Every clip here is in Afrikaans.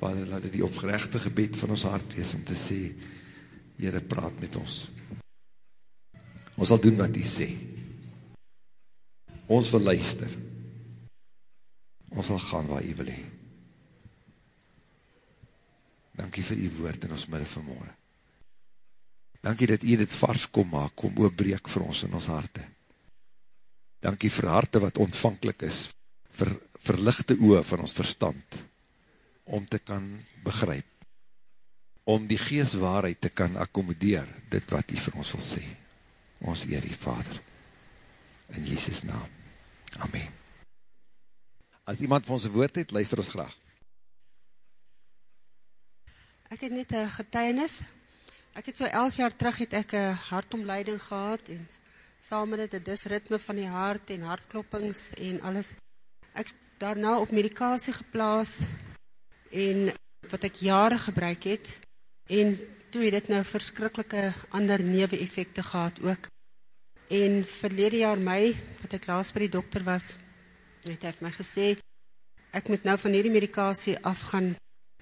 Vader, laat dit die opgerechte gebed van ons hart wees, om te sê, Heere, praat met ons. Ons sal doen wat die sê. Ons wil luister. Ons sal gaan waar jy wil heen. Dankie vir die woord in ons midde vanmorgen. Dankie dat jy dit vars kom maak, kom oopbreek vir ons in ons harte. Dankie vir harte wat ontvankelijk is, vir verlichte oe van ons verstand, om te kan begryp, om die geestwaarheid te kan accommodeer, dit wat hy vir ons wil sê. Ons eer die Vader, in Jesus naam. Amen. As iemand van ons woord het, luister ons graag. Ek het net een getuienis. Ek het so 11 jaar terug het ek een hartomleiding gehad en saam met het een disritme van die hart en hartkloppings en alles. Ek daarna op medikasie geplaas en wat ek jare gebruik het en toe het dit nou verskrikkelike ander newe effecte gehad ook. En verlede jaar mei, wat ek laas by die dokter was, het hy vir my gesê, ek moet nou van hierdie medikasie afgaan,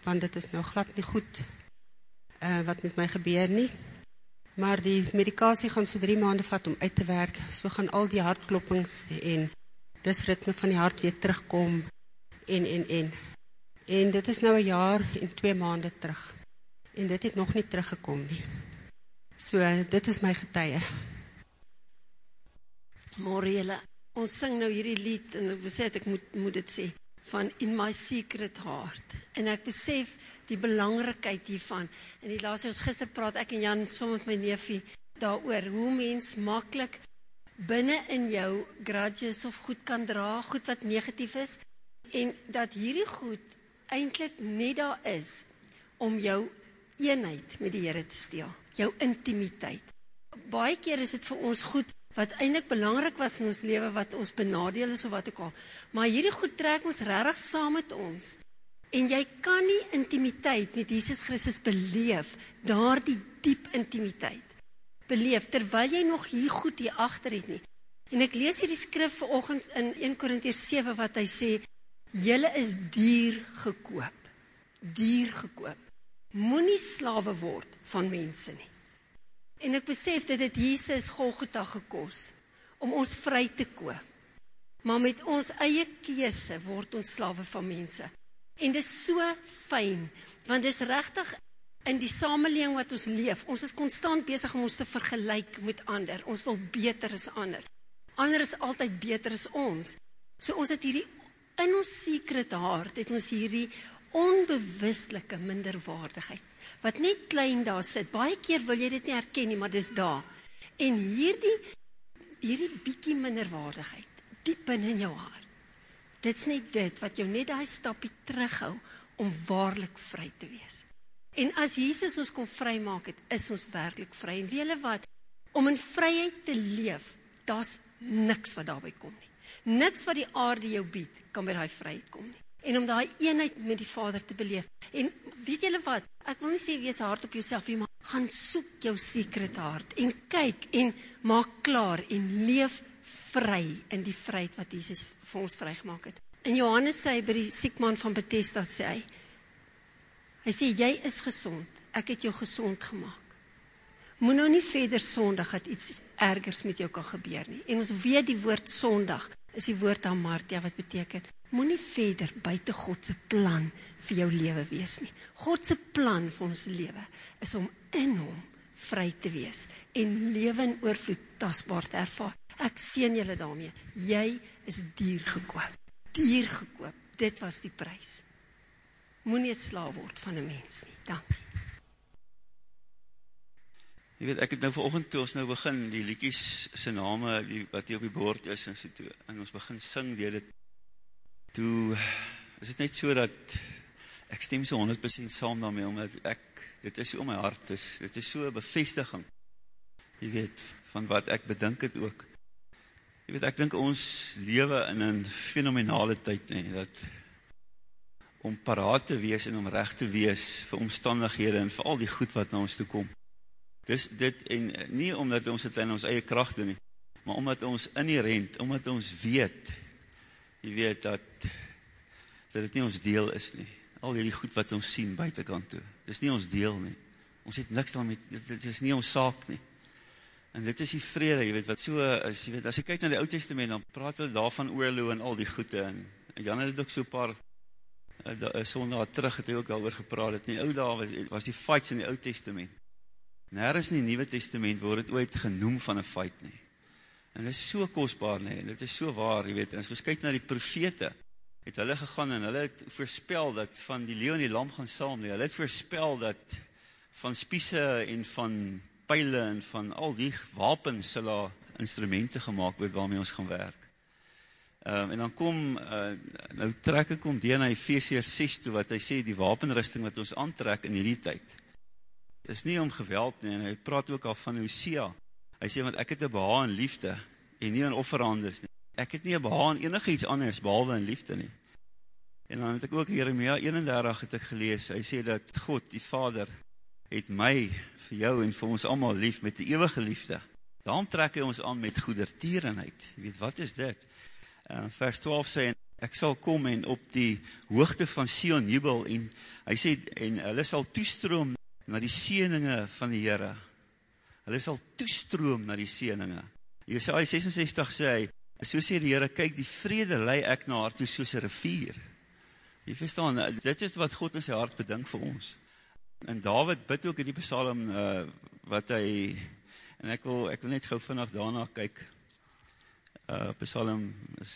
want dit is nou glad nie goed uh, wat met my gebeur nie. Maar die medikasie gaan so drie maanden vat om uit te werk, so gaan al die hartkloppings en dis ritme van die hart weer terugkom en, en, en. En dit is nou een jaar en twee maanden terug. En dit het nog nie teruggekom nie. So, dit is my getuie. Morele, ons sing nou hierdie lied en ek besef ek moet moet dit sê van in my secret heart. En ek besef die belangrikheid hiervan. En die laaste ons gister praat ek en Jan saam met my neefie daaroor hoe mens maklik binne in jou grudges of goed kan dra, goed wat negatief is en dat hierdie goed eintlik net daar is om jou eenheid met die Here te steel, jou intimiteit. Baie keer is dit vir ons goed wat eintlik belangrik was in ons lewe wat ons benadeel is of wat ook al. Maar hierdie goed trek ons regtig saam met ons. En jy kan nie intimiteit met Jesus Christus beleef, daardie diep intimiteit beleef terwyl jy nog hier goed hier agter het nie. En ek lees hierdie skrif vanoggend in 1 Korintiërs 7 wat hy sê: "Julle is duur gekoop. Duur gekoop. Moenie slawe word van mense nie." En ek besef dit het Jesus Golgotha gekos om ons vry te koop. Maar met ons eie keuse word ons slawe van mense. En dit is so fyn want dis regtig in die samelewing wat ons leef. Ons is konstant besig om ons te vergelyk met ander. Ons wil beter as ander. Ander is altyd beter as ons. So ons het hierdie in ons secret hart het ons hierdie onbewuslike minderwaardigheid wat net klein daar sit. Baie keer wil jy dit nie erken nie, maar dis daar. En hierdie hierdie bietjie minderwaardigheid diep in in jou hart. Dit's net dit wat jou net daai stappie terughou om waarlik vry te wees. En as Jesus ons kom vrymaak het, is ons werklik vry. En weet julle wat? Om in vryheid te leef, daar's niks wat daarby kom nie. Niks wat die aarde jou bied kan by daai vryheid kom nie en om daai eenheid met die Vader te beleef. En weet julle wat? Ek wil nie sê wees hard op jouself nie, maar gaan soek jou secret hart en kyk en maak klaar en leef vry in die vryheid wat Jesus vir ons vrygemaak het. In Johannes sê hy by die siekman van Bethesda sê hy Hy sê jy is gesond. Ek het jou gesond gemaak. Moet nou nie verder sondig dat iets ergers met jou kan gebeur nie. En ons weet die woord sondig is die woord hamartia wat beteken moenie verder buite God se plan vir jou lewe wees nie. God se plan vir ons lewe is om in hom vry te wees en lewe in oorvloed tasbaar te ervaar. Ek seën julle daarmee. Jy is duur gekoop. Duur gekoop. Dit was die prys. Moenie 'n slaaf word van 'n mens nie. Dankie. Jy weet ek het nou vanoggend toe ons nou begin die liedjies se name die wat hier op die bord is en so toe en ons begin sing deur dit toe is dit net so dat ek stem so 100% saam daarmee, omdat ek, dit is om my hart, is, dit is so bevestiging, jy weet, van wat ek bedink het ook. Jy weet, ek dink ons lewe in een fenomenale tyd, nie, dat om paraat te wees en om recht te wees vir omstandighede en vir al die goed wat na ons toe kom. Dis dit, en nie omdat ons het in ons eie kracht doen nie, maar omdat ons inherent, omdat ons weet, jy weet dat dat dit nie ons deel is nie. al die goed wat ons sien buitenkant toe. Dis nie ons deel nie. Ons het niks daarmee, dit is nie ons saak nie. En dit is die vrede, jy weet, wat so is, jy weet, as jy kyk na die oud testament, dan praat hulle daarvan oorloo en al die goede, en, en Jan het ook so paar, uh, sondag terug het hy ook al oor gepraat, het nie oud daar was, was die fights in die oud testament. Nergens in die nieuwe testament word het ooit genoem van een fight nie. En dit is so kostbaar nie, en dit is so waar, jy weet, en as ons kyk na die profete, het hulle gegaan en hulle het voorspel dat van die leeuw en die lam gaan saam nie, hulle het voorspel dat van spiese en van pijle en van al die wapens sal daar instrumente gemaakt word waarmee ons gaan werk. Um, en dan kom, uh, nou trek ek om die na Ephesians 6 toe, wat hy sê, die wapenrusting wat ons aantrek in die tyd, is nie om geweld nie, en hy praat ook al van Hosea, hy sê, want ek het een behaan in liefde, en nie in offerhandels nie, ek het nie een behaan enige iets anders, behalwe in liefde nie, en dan het ek ook Jeremia 31 het ek gelees, hy sê dat God, die Vader, het my, vir jou en vir ons allemaal lief, met die eeuwige liefde, daarom trek hy ons aan met goedertierenheid, jy weet, wat is dit? Uh, vers 12 sê, ek sal kom en op die hoogte van Sion jubel, en hy sê, en hulle sal toestroom na die sieninge van die Heere, hulle sal toestroom na die sieninge, Jesaja 66 sê hy, so sê die Heere, kyk, die vrede lei ek na haar toe soos een rivier. Jy verstaan, dit is wat God in sy hart bedink vir ons. En David bid ook in die psalm, uh, wat hy, en ek wil, ek wil net gauw vanaf daarna kyk, uh, psalm is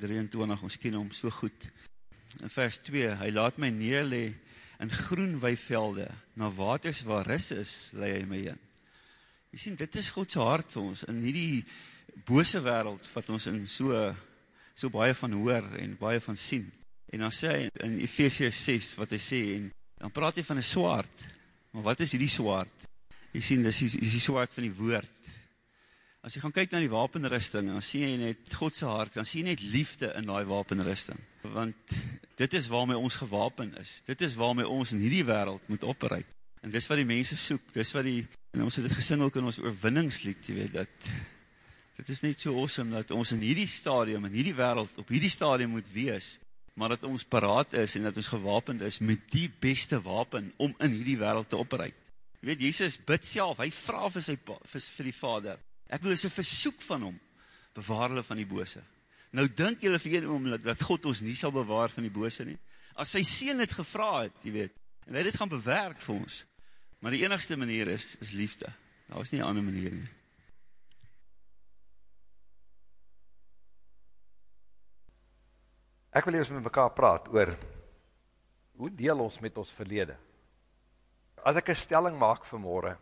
23, ons ken hom so goed. In vers 2, hy laat my neerlee in groen weivelde, na waters waar ris is, lei hy my in. Jy sien, dit is Godse hart vir ons, in die bose wereld, wat ons in so, so baie van hoor, en baie van sien. En dan sê hy, in Ephesians 6, wat hy sê, en dan praat hy van een swaard, maar wat is die swaard? Jy sien, dit is die swaard van die woord. As jy gaan kyk na die wapenrusting, dan sien jy net Godse hart, dan sien jy net liefde in die wapenrusting. Want dit is waarmee ons gewapen is. Dit is waarmee ons in die wereld moet opbereid. En dis wat die mense soek, dis wat die, en ons het dit gesing ook in ons oorwinningslied, jy weet, dat, dit is net so awesome, dat ons in hierdie stadium, in hierdie wereld, op hierdie stadium moet wees, maar dat ons paraat is, en dat ons gewapend is, met die beste wapen, om in hierdie wereld te opbereid. Jy weet, Jezus bid self, hy vraag vir, sy, vir, vir die vader, ek wil is een versoek van hom, bewaar hulle van die bose. Nou dink julle vir een oomlik, dat God ons nie sal bewaar van die bose nie, as sy sien het gevra het, jy weet, en hy het gaan bewerk vir ons, Maar die enigste manier is, is liefde. Daar is nie een ander manier nie. Ek wil eers met mekaar praat oor, hoe deel ons met ons verlede? As ek een stelling maak vanmorgen,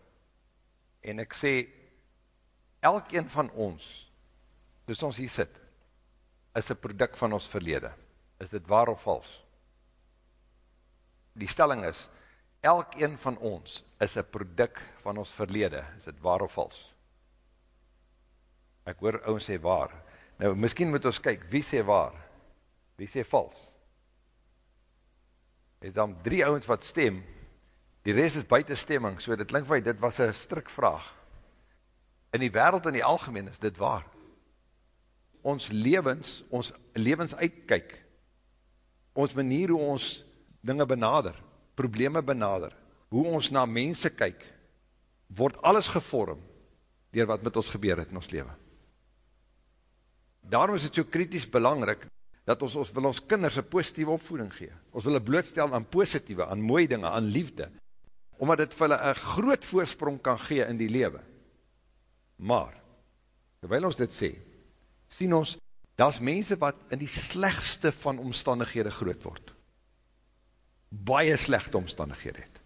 en ek sê, elkeen van ons, dus ons hier sit, is een product van ons verlede. Is dit waar of vals? Die stelling is, elkeen van ons is een product van ons verlede, is dit waar of vals? Ek hoor ouwens sê waar. Nou, miskien moet ons kyk, wie sê waar? Wie sê vals? Is dan drie ouwens wat stem, die rest is buiten stemming, so dit link vir dit was een strik vraag. In die wereld in die algemeen is dit waar. Ons levens, ons levens uitkyk, ons manier hoe ons dinge benader, probleme benader, hoe ons na mense kyk, word alles gevorm dier wat met ons gebeur het in ons leven. Daarom is het so kritisch belangrik, dat ons, ons wil ons kinders een positieve opvoeding gee. Ons wil een blootstel aan positieve, aan mooie dinge, aan liefde, omdat het vir hulle een groot voorsprong kan gee in die leven. Maar, terwijl ons dit sê, sien ons, daar is mense wat in die slechtste van omstandighede groot word baie slechte omstandighede het.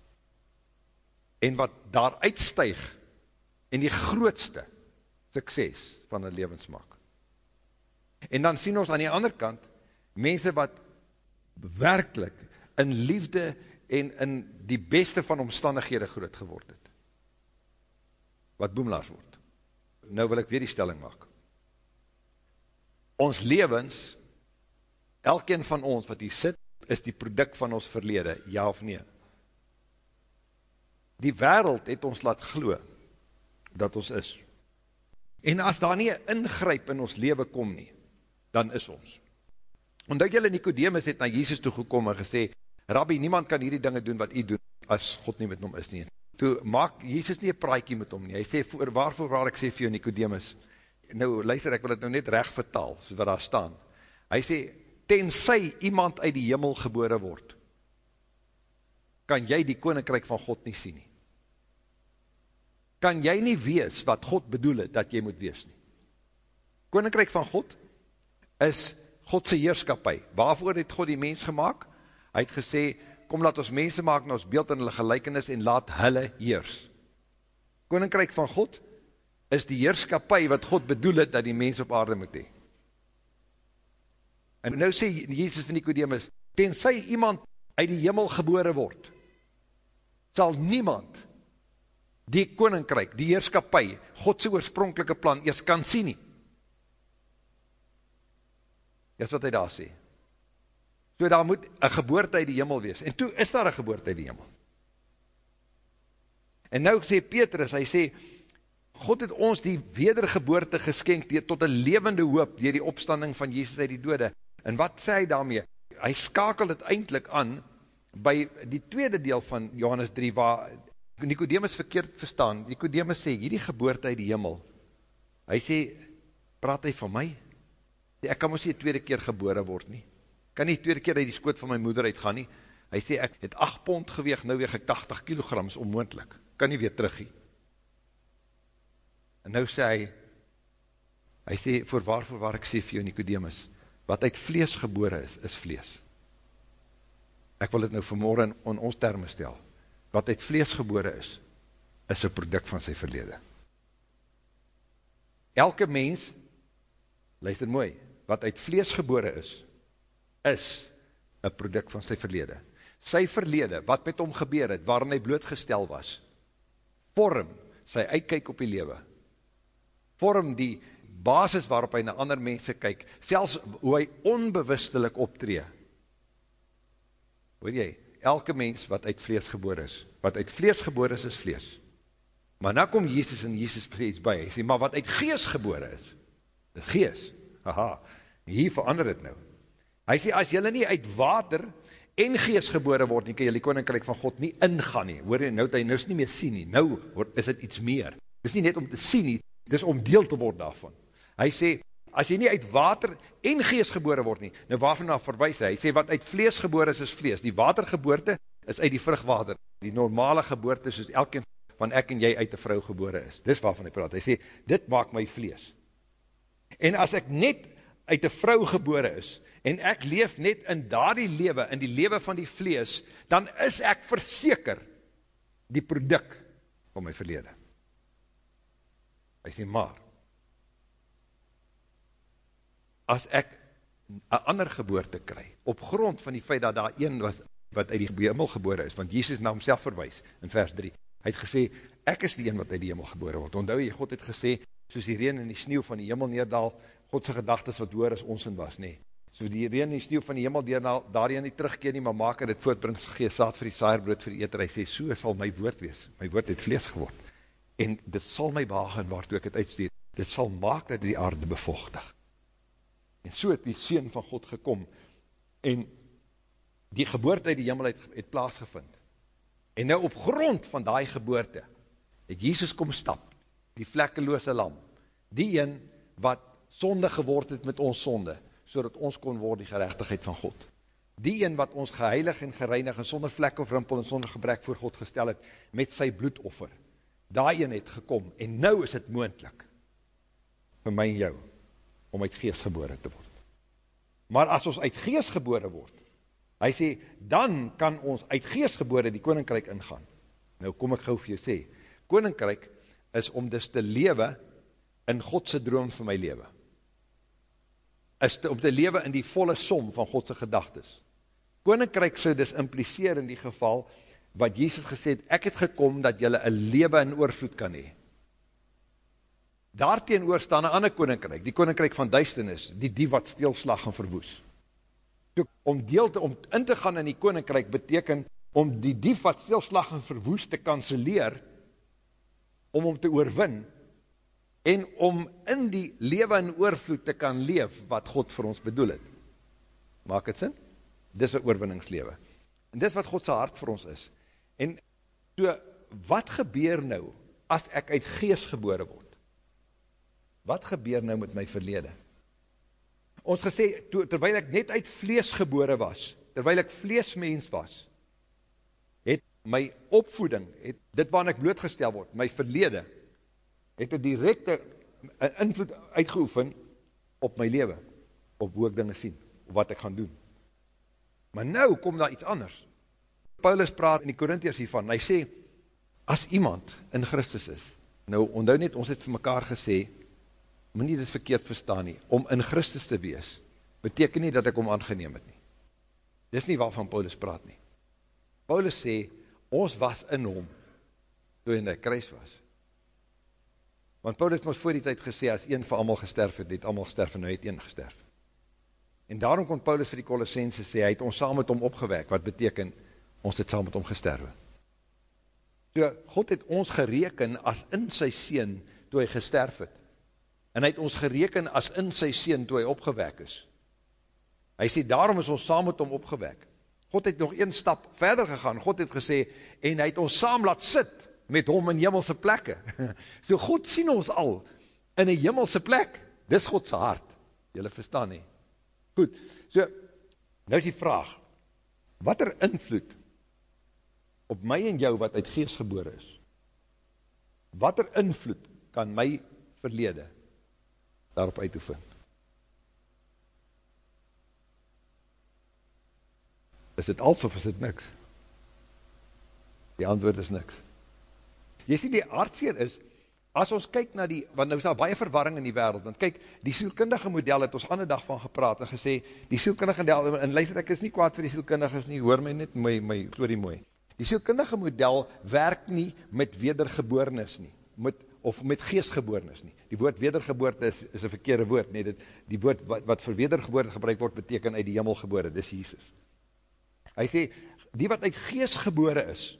En wat daar uitstuig en die grootste sukses van een levensmaak. En dan sien ons aan die ander kant, mense wat werkelijk in liefde en in die beste van omstandighede groot geword het. Wat boemlaars word. Nou wil ek weer die stelling maak. Ons levens, elkeen van ons wat hier sit, is die product van ons verlede, ja of nee? Die wereld het ons laat glo, dat ons is. En as daar nie ingryp in ons leven kom nie, dan is ons. Omdat jylle Nicodemus het na Jesus toegekom en gesê, Rabbi, niemand kan hierdie dinge doen wat hy doen, as God nie met hom is nie. Toe maak Jesus nie een praaikie met hom nie. Hy sê, voor, waarvoor waar ek sê vir jou Nicodemus, nou luister, ek wil het nou net recht vertaal, soos wat daar staan. Hy sê, tenzij iemand uit die hemel gebore word, kan jy die koninkryk van God nie sien nie. Kan jy nie wees wat God bedoel het, dat jy moet wees nie. Koninkryk van God is Godse heerskapie. Waarvoor het God die mens gemaakt? Hy het gesê, kom laat ons mense maak na ons beeld en hulle gelijkenis en laat hulle heers. Koninkryk van God is die heerskapie wat God bedoel het dat die mens op aarde moet hee. En nou sê Jezus van Nicodemus, tenzij iemand uit die hemel gebore word, sal niemand die koninkryk, die heerskapie, Godse oorspronkelike plan eers kan sien nie. Dis wat hy daar sê. So daar moet een geboorte uit die hemel wees. En toe is daar een geboorte uit die hemel. En nou sê Petrus, hy sê, God het ons die wedergeboorte geskenk die, tot een levende hoop dier die opstanding van Jezus uit die dode. En wat sê hy daarmee? Hy skakel het eindelijk aan by die tweede deel van Johannes 3, waar Nicodemus verkeerd verstaan. Nicodemus sê, hierdie geboorte uit die hemel, hy sê, praat hy van my? Ek kan ons nie tweede keer gebore word nie. Kan nie tweede keer uit die skoot van my moeder uitgaan nie. Hy sê, ek het 8 pond geweeg, nou weeg ek 80 kilograms, onmoendlik. Kan nie weer terug nie. En nou sê hy, hy sê, voor waar, voor waar ek sê vir jou Nicodemus, wat uit vlees gebore is, is vlees. Ek wil dit nou vanmorgen in ons termen stel. Wat uit vlees gebore is, is een product van sy verlede. Elke mens, luister mooi, wat uit vlees gebore is, is een product van sy verlede. Sy verlede, wat met hom gebeur het, waarin hy blootgestel was, vorm sy uitkyk op die lewe, vorm die basis waarop hy na ander mense kyk, selfs hoe hy onbewustelik optree. Hoor jy, elke mens wat uit vlees geboor is, wat uit vlees geboor is, is vlees. Maar nou kom Jezus en Jezus sê iets by, hy sê, maar wat uit gees geboor is, is gees. Aha, hier verander het nou. Hy sê, as jylle nie uit water en gees gebore word, nie kan jylle die koninkryk van God nie ingaan nie. Hoor jy, nou het hy nou nie meer sien nie. Nou is dit iets meer. Dit is nie net om te sien nie, dit is om deel te word daarvan. Hy sê, as jy nie uit water en gees gebore word nie, nou waarvan na verwijs hy? Hy sê, wat uit vlees gebore is, is vlees. Die watergeboorte is uit die vrugwater. Die normale geboorte soos elkeen van ek en jy uit die vrou gebore is. Dis waarvan hy praat. Hy sê, dit maak my vlees. En as ek net uit die vrou gebore is, en ek leef net in daardie lewe, in die lewe van die vlees, dan is ek verseker die product van my verlede. Hy sê, maar, as ek een ander geboorte kry, op grond van die feit dat daar een was, wat uit die hemel gebore is, want Jesus na homself verwijs, in vers 3, hy het gesê, ek is die een wat uit die hemel gebore word, onthou jy, God het gesê, soos die reen en die sneeuw van die hemel neerdal, Godse gedagtes wat hoor as ons in was, nee, so die reen en die sneeuw van die hemel neerdal, daarin nie terugkeer nie, maar maak het voortbring, gees saad vir die saaierbrood vir die eter, hy sê, so sal my woord wees, my woord het vlees geword, en dit sal my behagen waartoe ek het uitstuur, dit sal maak dat die aarde bevochtig, En so het die Seen van God gekom, en die geboorte uit die hemel het, het plaasgevind. En nou op grond van die geboorte, het Jesus kom stap, die vlekkeloose lam, die een wat sonde geword het met ons sonde, so dat ons kon word die gerechtigheid van God. Die een wat ons geheilig en gereinig en sonder vlek of rimpel en sonder gebrek voor God gestel het, met sy bloedoffer. Daai een het gekom, en nou is het moendlik, vir my en jou, om uit geest gebore te word. Maar as ons uit geest gebore word, hy sê, dan kan ons uit geest gebore die koninkryk ingaan. Nou kom ek gauw vir jou sê, koninkryk is om dus te lewe in Godse droom vir my lewe. Is te, om te lewe in die volle som van Godse gedagtes. Koninkryk sê dus impliseer in die geval, wat Jesus gesê het, ek het gekom dat jylle een lewe in oorvloed kan hee. Daarteen oor staan een ander koninkryk, die koninkryk van duisternis, die die wat steelslag en verwoes. So, om deel te, om in te gaan in die koninkryk beteken, om die dief wat steelslag en verwoes te kanseleer, om om te oorwin, en om in die lewe en oorvloed te kan leef, wat God vir ons bedoel het. Maak het sin? Dis een oorwinningslewe. En dis wat Godse hart vir ons is. En so, wat gebeur nou, as ek uit geest gebore word? Wat gebeur nou met my verlede? Ons gesê, to, terwijl ek net uit vlees gebore was, terwijl ek vleesmens was, het my opvoeding, het dit waarin ek blootgestel word, my verlede, het een directe invloed uitgeoefen op my leven, op hoe ek dinge sien, wat ek gaan doen. Maar nou kom daar iets anders. Paulus praat in die Korintiërs hiervan, hy sê, as iemand in Christus is, nou onthou net, ons het vir mekaar gesê, moet nie dit verkeerd verstaan nie, om in Christus te wees, beteken nie dat ek om aangeneem het nie. Dis nie waarvan Paulus praat nie. Paulus sê, ons was in hom, toe in die kruis was. Want Paulus moest voor die tijd gesê, as een vir allemaal gesterf het, het allemaal gesterf en nou het een gesterf. En daarom kon Paulus vir die Colossense sê, hy het ons saam met hom opgewek, wat beteken, ons het saam met hom gesterwe. So, God het ons gereken as in sy sien, toe hy gesterf het en hy het ons gereken as in sy seen toe hy opgewek is. Hy sê, daarom is ons saam met hom opgewek. God het nog een stap verder gegaan, God het gesê, en hy het ons saam laat sit met hom in jimmelse plekke. So God sien ons al in een jimmelse plek, dis Godse hart, jylle verstaan nie. Goed, so, nou is die vraag, wat er invloed op my en jou wat uit geest geboor is? Wat er invloed kan my verlede daarop uit te vind. Is dit als of is dit niks? Die antwoord is niks. Jy sê die hartseer is, as ons kyk na die, want nou is daar baie verwarring in die wereld, want kyk, die sielkundige model het ons ander dag van gepraat en gesê, die sielkundige model, en luister ek is nie kwaad vir die sielkundiges nie, hoor my net my, my story mooi. Die sielkundige model werk nie met wedergeboornis nie, met of met geestgeboornis nie. Die woord wedergeboorte is, is een verkeerde woord, nie, dit, die woord wat, wat vir wedergeboorte gebruik word, beteken uit die hemel gebore, dis Jesus. Hy sê, die wat uit geest gebore is,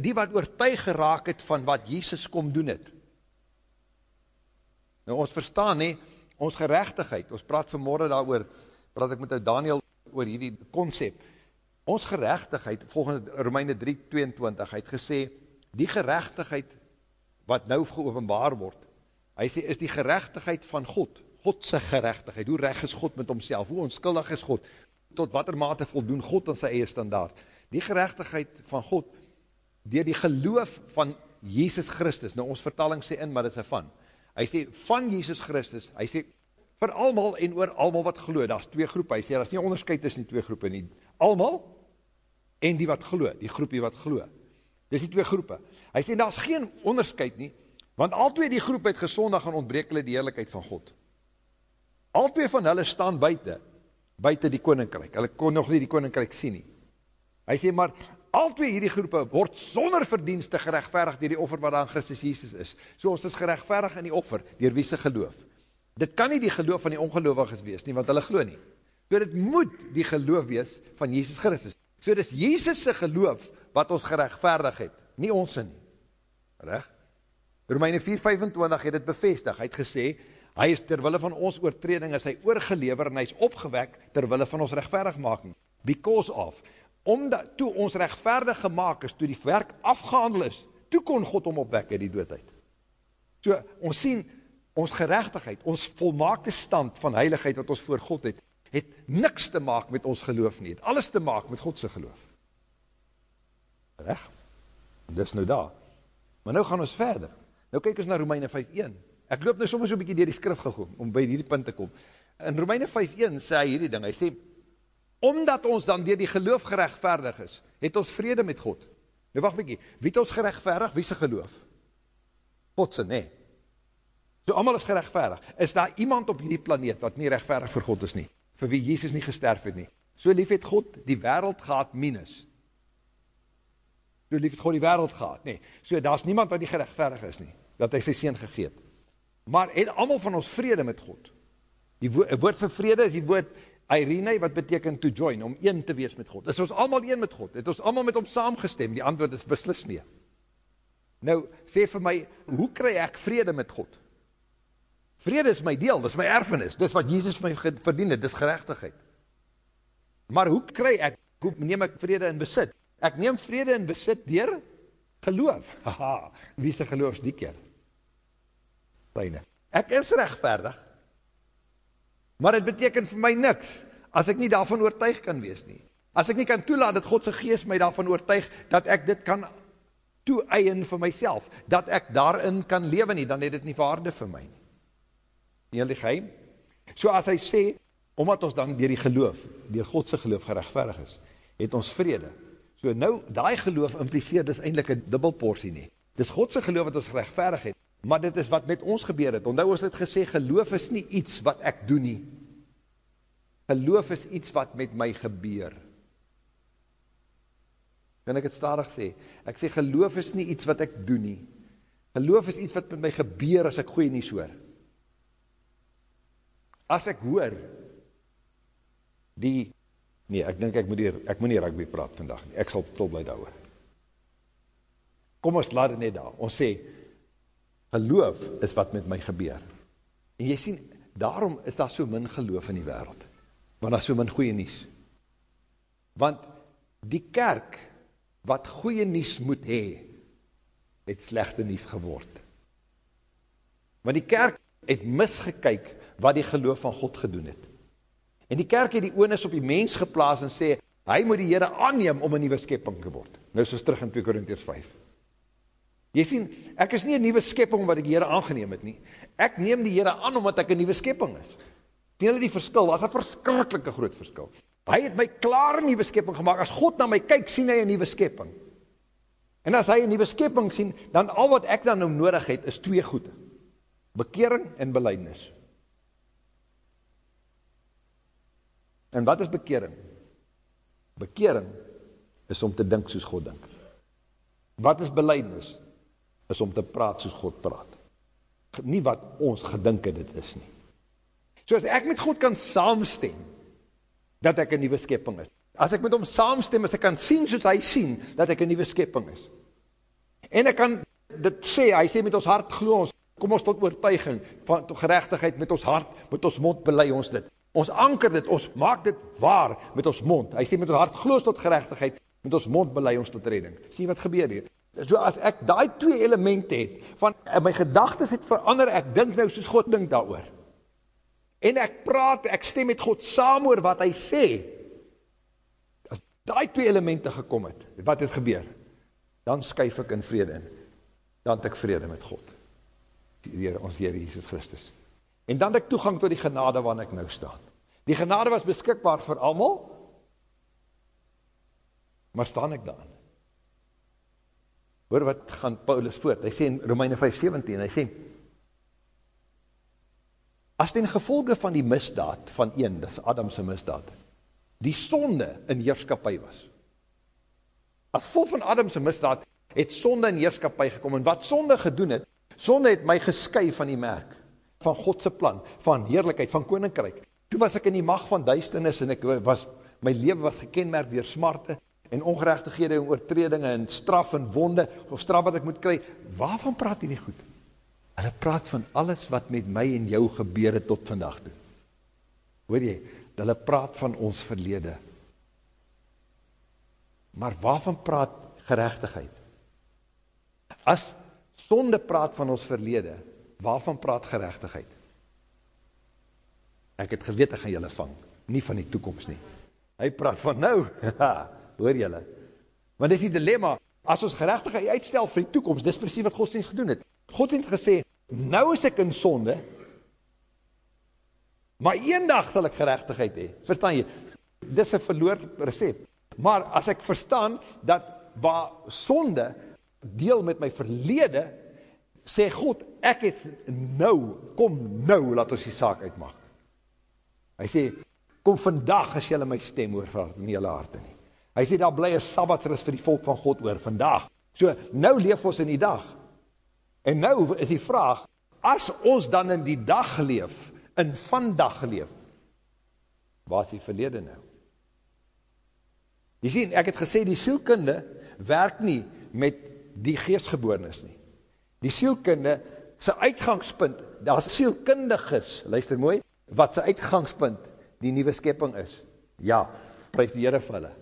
die wat oortuig geraak het van wat Jesus kom doen het. Nou ons verstaan nie, ons gerechtigheid, ons praat vanmorgen daar praat ek met Daniel oor hierdie concept, ons gerechtigheid, volgens Romeine 3, 22, hy het gesê, die gerechtigheid wat nou geopenbaar word. Hy sê, is die gerechtigheid van God, Godse gerechtigheid, hoe recht is God met homself, hoe onskuldig is God, tot wat er mate voldoen God aan sy eie standaard. Die gerechtigheid van God, dier die geloof van Jesus Christus, nou ons vertaling sê in, maar dit is van, hy sê, van Jesus Christus, hy sê, vir almal en oor almal wat geloof, daar is twee groepen, hy sê, daar is nie onderscheid tussen die twee groepen nie, almal, en die wat geloof, die groepie wat geloof, dis die twee groepen, hy sê, daar is geen onderscheid nie, Want al twee die groep het gesondag en ontbreek hulle die heerlijkheid van God. Al twee van hulle staan buiten, buiten die koninkryk. Hulle kon nog nie die koninkryk sien nie. Hy sê, maar al twee hierdie groepe word sonder verdienste gerechtverig dier die offer wat aan Christus Jesus is. So ons is gerechtverig in die offer, dier wie se geloof. Dit kan nie die geloof van die ongeloviges wees nie, want hulle glo nie. So dit moet die geloof wees van Jesus Christus. So dit is Jesus se geloof wat ons gerechtverig het, nie ons nie. Recht? Romeine 4:25 het dit bevestig. Hy het gesê hy is terwille van ons oortredinge is hy oorgelewer en hy's opgewek terwille van ons regverdigmaking. Because of omdat toe ons regverdig gemaak is, toe die werk afgehandel is, toe kon God hom opwek uit die dood uit. So ons sien ons geregtigheid, ons volmaakte stand van heiligheid wat ons voor God het, het niks te maak met ons geloof nie. Het alles te maak met God se geloof. Reg? Dis nou daar. Maar nou gaan ons verder. Nou kyk ons na Romeine 5.1. Ek loop nou soms so 'n bietjie deur die skrif gegaan om by hierdie punt te kom. In Romeine 5.1 sê hy hierdie ding. Hy sê omdat ons dan deur die geloof geregverdig is, het ons vrede met God. Nou wag bietjie. Wie het ons geregverdig? Wie se geloof? God se, nee. So almal is geregverdig. Is daar iemand op hierdie planeet wat nie regverdig vir God is nie? Vir wie Jesus nie gesterf het nie? So lief het God die wêreld gehad minus so lief het God die wereld gehad, nee, so daar is niemand wat die gerechtverdig is nie, dat hy sy sien gegeet, maar het allemaal van ons vrede met God, die woord, woord vir vrede is die woord Irene, wat beteken to join, om een te wees met God, is ons allemaal een met God, het ons allemaal met hom saamgestem, die antwoord is beslis nie, nou, sê vir my, hoe kry ek vrede met God, Vrede is my deel, dis my erfenis, dis wat Jesus my verdien het, dis gerechtigheid. Maar hoe kry ek, hoe neem ek vrede in besit? Ek neem vrede in besit dier geloof. Haha, wie is die geloofs die keer? Kleine. Ek is rechtvaardig, maar het beteken vir my niks, as ek nie daarvan oortuig kan wees nie. As ek nie kan toelaat dat Godse geest my daarvan oortuig, dat ek dit kan toe-eien vir myself, dat ek daarin kan leven nie, dan het dit nie waarde vir my nie. Nie die geheim. So as hy sê, omdat ons dan dier die geloof, dier Godse geloof gerechtverig is, het ons vrede. So nou, die geloof impliseer dis eindelijk een dubbelportie nie. Dis Godse geloof wat ons gerechtverig het, maar dit is wat met ons gebeur het. Ondou ons het gesê, geloof is nie iets wat ek doen nie. Geloof is iets wat met my gebeur. Kan ek het stadig sê? Ek sê geloof is nie iets wat ek doen nie. Geloof is iets wat met my gebeur as ek goeie nie soor. As ek hoor, die, nee, ek dink ek moet hier, ek moet nie rugby praat vandag nie. Ek sal tot bly daar hoor. Kom ons laat het net daar. Ons sê, geloof is wat met my gebeur. En jy sien, daarom is daar so min geloof in die wereld. Want daar so min goeie nies. Want die kerk, wat goeie nies moet hee, het slechte nies geword. Want die kerk het misgekyk wat die geloof van God gedoen het. En die kerk het die oornis op die mens geplaas en sê, hy moet die Heere aanneem om een nieuwe skepping te word. Nou soos terug in 2 Korintiërs 5. Jy sien, ek is nie een nieuwe skepping wat ek die Heere aangeneem het nie. Ek neem die Heere aan omdat ek een nieuwe skepping is. Teen die verskil, was een verskrikkelike groot verskil. Hy het my klaar een nieuwe skepping gemaakt. As God na my kyk, sien hy een nieuwe skepping. En as hy een nieuwe skepping sien, dan al wat ek dan nou nodig het, is twee goede. Bekering en beleidnis. En wat is bekering? Bekering is om te dink soos God dink. Wat is beleidnis? Is om te praat soos God praat. Nie wat ons gedink het dit is nie. So as ek met God kan saamstem, dat ek 'n nuwe skepping is. As ek met hom saamstem, as ek kan sien soos hy sien dat ek 'n nuwe skepping is. En ek kan dit sê, hy sê met ons hart glo ons, kom ons tot oortuiging van tot geregtigheid met ons hart, met ons mond bely ons dit. Ons anker dit, ons maak dit waar met ons mond. Hy sê met ons hart glo ons tot geregtigheid, met ons mond bely ons tot redding. Sien wat gebeur hier? So as ek daai twee elemente het van my gedagtes het verander, ek dink nou soos God dink daaroor en ek praat, ek stem met God saam oor wat hy sê, as die twee elemente gekom het, wat het gebeur? Dan skuif ek in vrede in. Dan het ek vrede met God. Heer, ons Heer Jesus Christus. En dan het ek toegang tot die genade waarin ek nou staan. Die genade was beskikbaar vir almal, maar staan ek daan? Hoor wat gaan Paulus voort. Hy sê in Romeine 5:17, hy sê as ten gevolge van die misdaad van een, dis Adamse misdaad, die sonde in heerskapie was. As vol van Adamse misdaad, het sonde in heerskapie gekom, en wat sonde gedoen het, sonde het my gesky van die merk, van Godse plan, van heerlijkheid, van koninkryk. Toe was ek in die macht van duisternis, en ek was, my leven was gekenmerk door smarte, en ongerechtighede en oortredinge, en straf en wonde, of straf wat ek moet kry, waarvan praat hy nie goed? Hulle praat van alles wat met my en jou gebeur het tot vandag toe. Hoor jy, hulle praat van ons verlede. Maar waarvan praat gerechtigheid? As sonde praat van ons verlede, waarvan praat gerechtigheid? Ek het geweet, ek gaan julle vang, nie van die toekomst nie. Hy praat van nou, hoor julle. Want dit is die dilemma, as ons gerechtigheid uitstel vir die toekomst, dit is precies wat godsdienst gedoen het. God het gesê, nou is ek in sonde, maar een dag sal ek gerechtigheid hee. Verstaan jy? Dit is een verloord recept. Maar as ek verstaan, dat waar sonde deel met my verlede, sê God, ek het nou, kom nou, laat ons die saak uitmaak. Hy sê, kom vandag as jylle my stem oorvaart in jylle harte nie. Hy sê, daar bly een sabbatsrust vir die volk van God oor, vandag. So, nou leef ons in die dag. En nou is die vraag, as ons dan in die dag leef, in vandag leef, waar is die verlede nou? Jy sien, ek het gesê, die sielkunde werk nie met die geestgeboornis nie. Die sielkunde sy uitgangspunt, daar is sielkundiges, luister mooi, wat sy uitgangspunt die nieuwe skepping is. Ja, prijs die Heere vir hulle.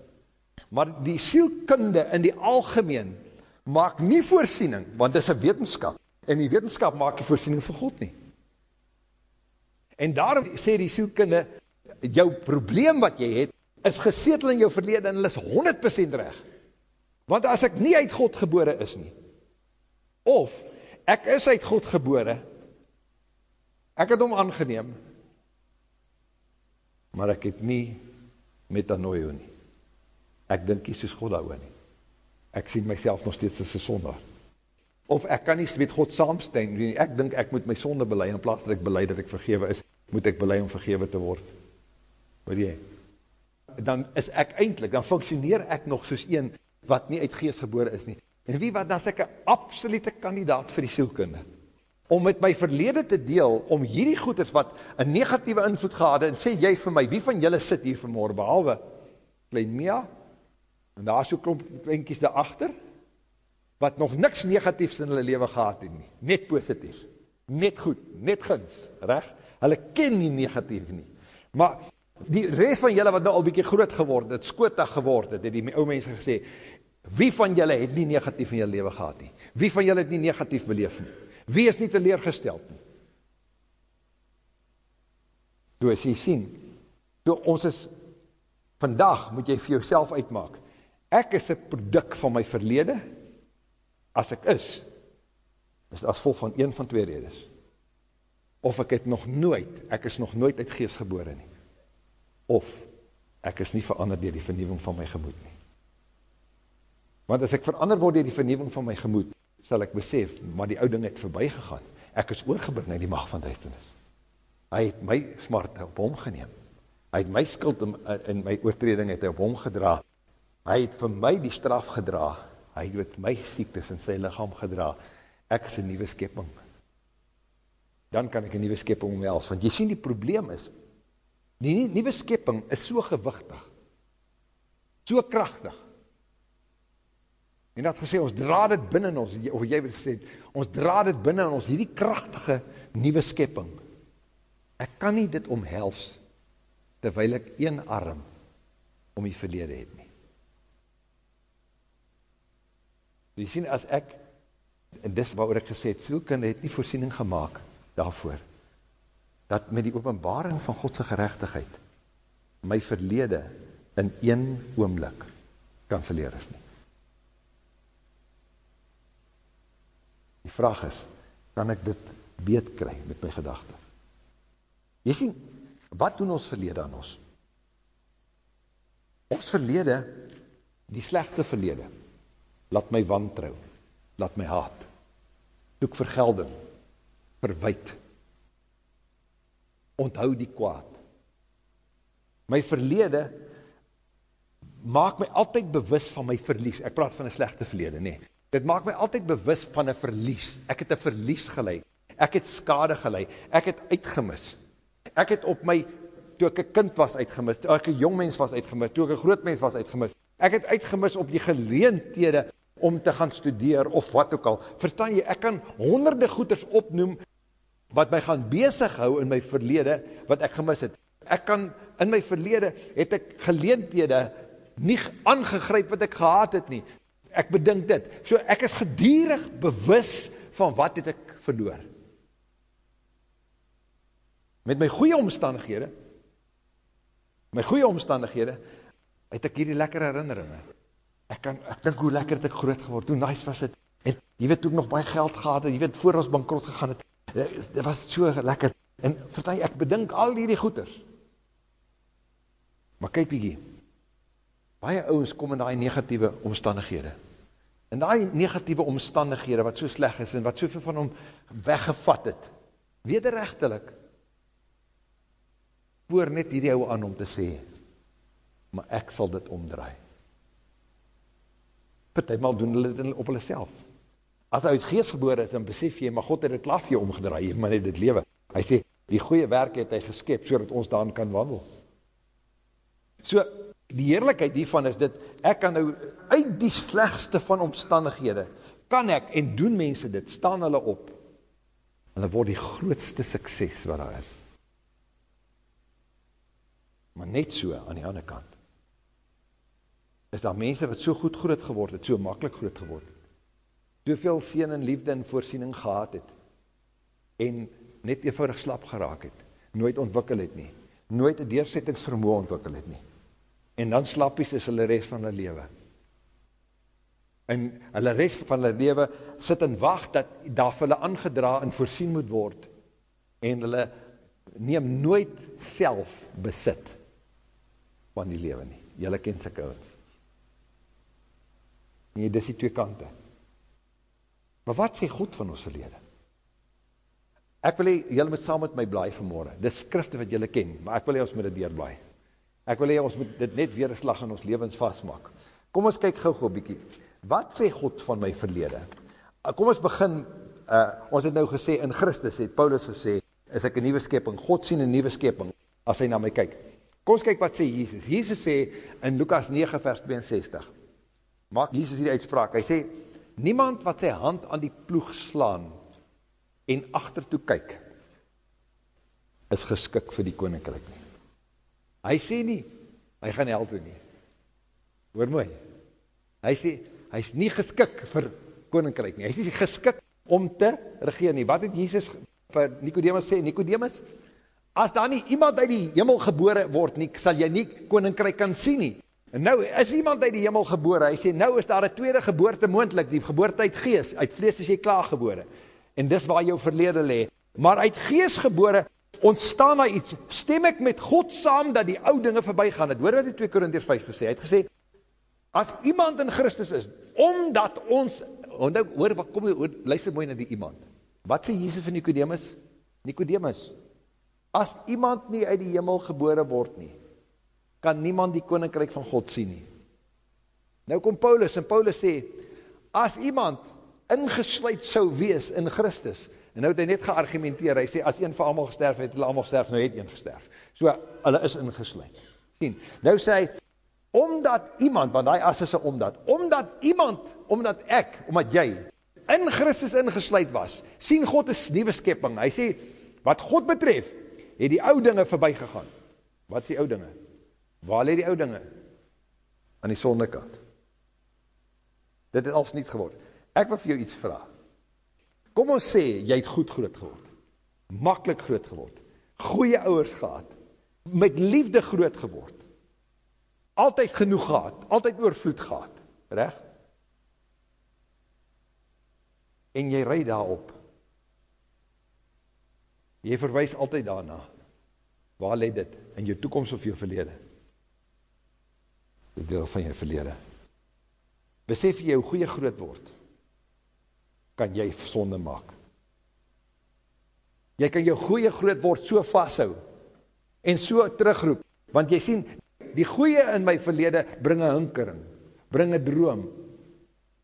Maar die sielkunde in die algemeen maak nie voorsiening, want dit is een wetenskap, en die wetenskap maak die voorsiening vir God nie. En daarom sê die sielkunde, jou probleem wat jy het, is gesetel in jou verlede en hulle is 100% reg. Want as ek nie uit God gebore is nie, of ek is uit God gebore, ek het hom aangeneem, maar ek het nie metanoio nie. Ek dink nie soos God daaroor nie. Ek sien myself nog steeds as 'n sondaar. Of ek kan nie met God saamstem nie. Ek dink ek moet my sonde bely in plaas dat ek bely dat ek vergewe is, moet ek bely om vergewe te word. Hoor jy? Dan is ek eintlik, dan funksioneer ek nog soos een wat nie uit gees gebore is nie. En wie wat dan is ek 'n absolute kandidaat vir die sielkunde? Om met my verlede te deel, om hierdie goeders wat 'n negatiewe invloed gehad en sê jy vir my, wie van julle sit hier vanmôre behalwe klein Mia? En daar so klomp kleintjies daar agter wat nog niks negatiefs in hulle lewe gehad het nie, net positief. Net goed, net guns, reg? Hulle ken nie negatief nie. Maar die res van julle wat nou al bietjie groot geword het, skota geword het, het die ou mense gesê, Wie van julle het nie negatief in julle lewe gehad nie? Wie van julle het nie negatief beleef nie? Wie is nie teleurgesteld nie? Toe as jy sien, toe ons is vandag moet jy vir jouself uitmaak. Ek is 'n produk van my verlede. As ek is, is as vol van een van twee redes. Of ek het nog nooit, ek is nog nooit uit gees gebore nie. Of ek is nie verander deur die vernuwing van my gemoed nie. Want as ek verander word deur die vernuwing van my gemoed, sal ek besef, maar die ou ding het verbygegaan. Ek is oorgebring uit die mag van duisternis. Hy het my smarte op hom geneem. Hy het my skuld in, in my oortreding het hy op hom gedra. Hy het vir my die straf gedra. Hy het my siektes in sy liggaam gedra. Ek is 'n nuwe skepping. Dan kan ek 'n nuwe skepping omhels, want jy sien die probleem is die nuwe skepping is so gewigtig. So kragtig En dat gesê, ons dra dit binne in ons, of jy het gesê, ons dra dit binne in ons, hierdie krachtige nieuwe skepping. Ek kan nie dit omhels, terwijl ek een arm om die verlede het nie. Jy sien, as ek, en dis waar ek gesê het, soekinde het nie voorsiening gemaakt daarvoor, dat met die openbaring van Godse gerechtigheid, my verlede in een oomlik kan verleer is nie. Die vraag is, kan ek dit beet kry met my gedachte? Jy sien, wat doen ons verlede aan ons? Ons verlede, die slechte verlede, laat my wantrouw, laat my haat, soek vergelding, verwijt, onthou die kwaad. My verlede, maak my altyd bewus van my verlies, ek praat van een slechte verlede, nee, Dit maak my altyd bewus van 'n verlies. Ek het 'n verlies gelei. Ek het skade gelei. Ek het uitgemis. Ek het op my toe ek 'n kind was uitgemis, toe ek 'n jong mens was uitgemis, toe ek 'n groot mens was uitgemis. Ek het uitgemis op die geleenthede om te gaan studeer of wat ook al. Verstaan jy, ek kan honderde goeders opnoem wat my gaan besig hou in my verlede wat ek gemis het. Ek kan in my verlede het ek geleenthede nie aangegryp wat ek gehad het nie. Ek bedink dit. So ek is gedierig bewus van wat het ek verloor. Met my goeie omstandighede, my goeie omstandighede, het ek hierdie lekker herinneringe. Ek kan, ek dink hoe lekker het ek groot geword, hoe nice was het, en jy weet, toe ek nog baie geld gehad het, jy weet, voor ons bankrot gegaan het, dit was so lekker, en vertel, ek bedink al hierdie goeders. Maar kyk bykie, baie ouwens kom in die negatieve omstandighede. En die negatieve omstandighede wat so sleg is en wat soveel van hom weggevat het, wederrechtelik, voor net hierdie ouwe aan om te sê, maar ek sal dit omdraai. Partijmal doen hulle dit op hulle self. As hy uit geest geboor is, dan besef jy, maar God het het lafje omgedraai, jy maar net dit lewe. Hy sê, die goeie werk het hy geskep, so ons daan kan wandel. So, die heerlijkheid hiervan is dit, ek kan nou uit die slegste van omstandighede, kan ek, en doen mense dit, staan hulle op, hulle word die grootste sukses wat daar is. Maar net so aan die ander kant, is daar mense wat so goed groot geword het, so makkelijk groot geword het, soveel sien en liefde en voorsiening gehad het, en net eenvoudig slap geraak het, nooit ontwikkel het nie, nooit een deursettingsvermoe ontwikkel het nie, en dan slappies is hulle rest van hulle lewe. En hulle rest van hulle lewe sit en wacht dat daar vir hulle aangedra en voorsien moet word, en hulle neem nooit self besit van die lewe nie. Julle ken sy kouwens. Nee, dis die twee kante. Maar wat sê God van ons verlede? Ek wil hê julle moet saam met my blaai vanmôre. Dis skrifte wat julle ken, maar ek wil hê ons moet dit deurblaai. Ek wil hê ons moet dit net weer 'n slag in ons lewens vasmaak. Kom ons kyk gou-gou 'n bietjie. Wat sê God van my verlede? Uh, kom ons begin uh ons het nou gesê in Christus het Paulus gesê is ek 'n nuwe skepping. God sien 'n nuwe skepping as hy na my kyk. Kom ons kyk wat sê Jesus. Jesus sê in Lukas 9 vers 62. Maak Jesus hierdie uitspraak. Hy sê niemand wat sy hand aan die ploeg slaan en agtertoe kyk is geskik vir die koninkryk nie. Hy sê nie hy gaan hel toe nie. Hoor mooi. Hy sê hy's nie geskik vir koninkryk nie. Hy's nie geskik om te regeer nie. Wat het Jesus vir Nikodemus sê? Nikodemus, as daar nie iemand uit die hemel gebore word nie, sal jy nie koninkryk kan sien nie. En nou is iemand uit die hemel gebore. Hy sê nou is daar 'n tweede geboorte moontlik, die geboorte uit gees. Uit vlees is jy klaar gebore. En dis waar jou verlede lê. Maar uit gees gebore ontstaan daar iets. Stem ek met God saam dat die ou dinge verbygaan. Het hoor wat die 2 Korintiërs 5 gesê. Hy het gesê as iemand in Christus is, omdat ons onthou hoor wat kom hoor luister mooi na die iemand. Wat sê Jesus vir Nikodemus? Nikodemus. As iemand nie uit die hemel gebore word nie, kan niemand die koninkryk van God sien nie. Nou kom Paulus en Paulus sê as iemand ingesluit sou wees in Christus. En nou het hy net geargumenteer. Hy sê as een vir almal gesterf het, hulle almal gesterf, nou het een gesterf. So hulle is ingesluit. sien. Nou sê hy omdat iemand, want daai as is 'n omdat, omdat iemand, omdat ek, omdat jy in Christus ingesluit was, sien God 'n nuwe skepping. Hy sê wat God betref, het die ou dinge verbygegaan. Wat is die ou dinge? Waar lê die ou dinge? Aan die sondekant. Dit het als niet geword. Ek wil vir jou iets vraag. Kom ons sê, jy het goed groot geword. Makkelijk groot geword. Goeie ouwers gehad. Met liefde groot geword. Altyd genoeg gehad. Altyd oorvloed gehad. Recht? En jy rijd daarop. Jy verwijs altyd daarna. Waar leid dit? In jou toekomst of jou verlede? Die deel van jou verlede. Besef jy hoe goeie groot word? kan jy sonde maak. Jy kan jou goeie groot word so vasthou en so terugroep, want jy sien, die goeie in my verlede bring een hinkering, bring een droom.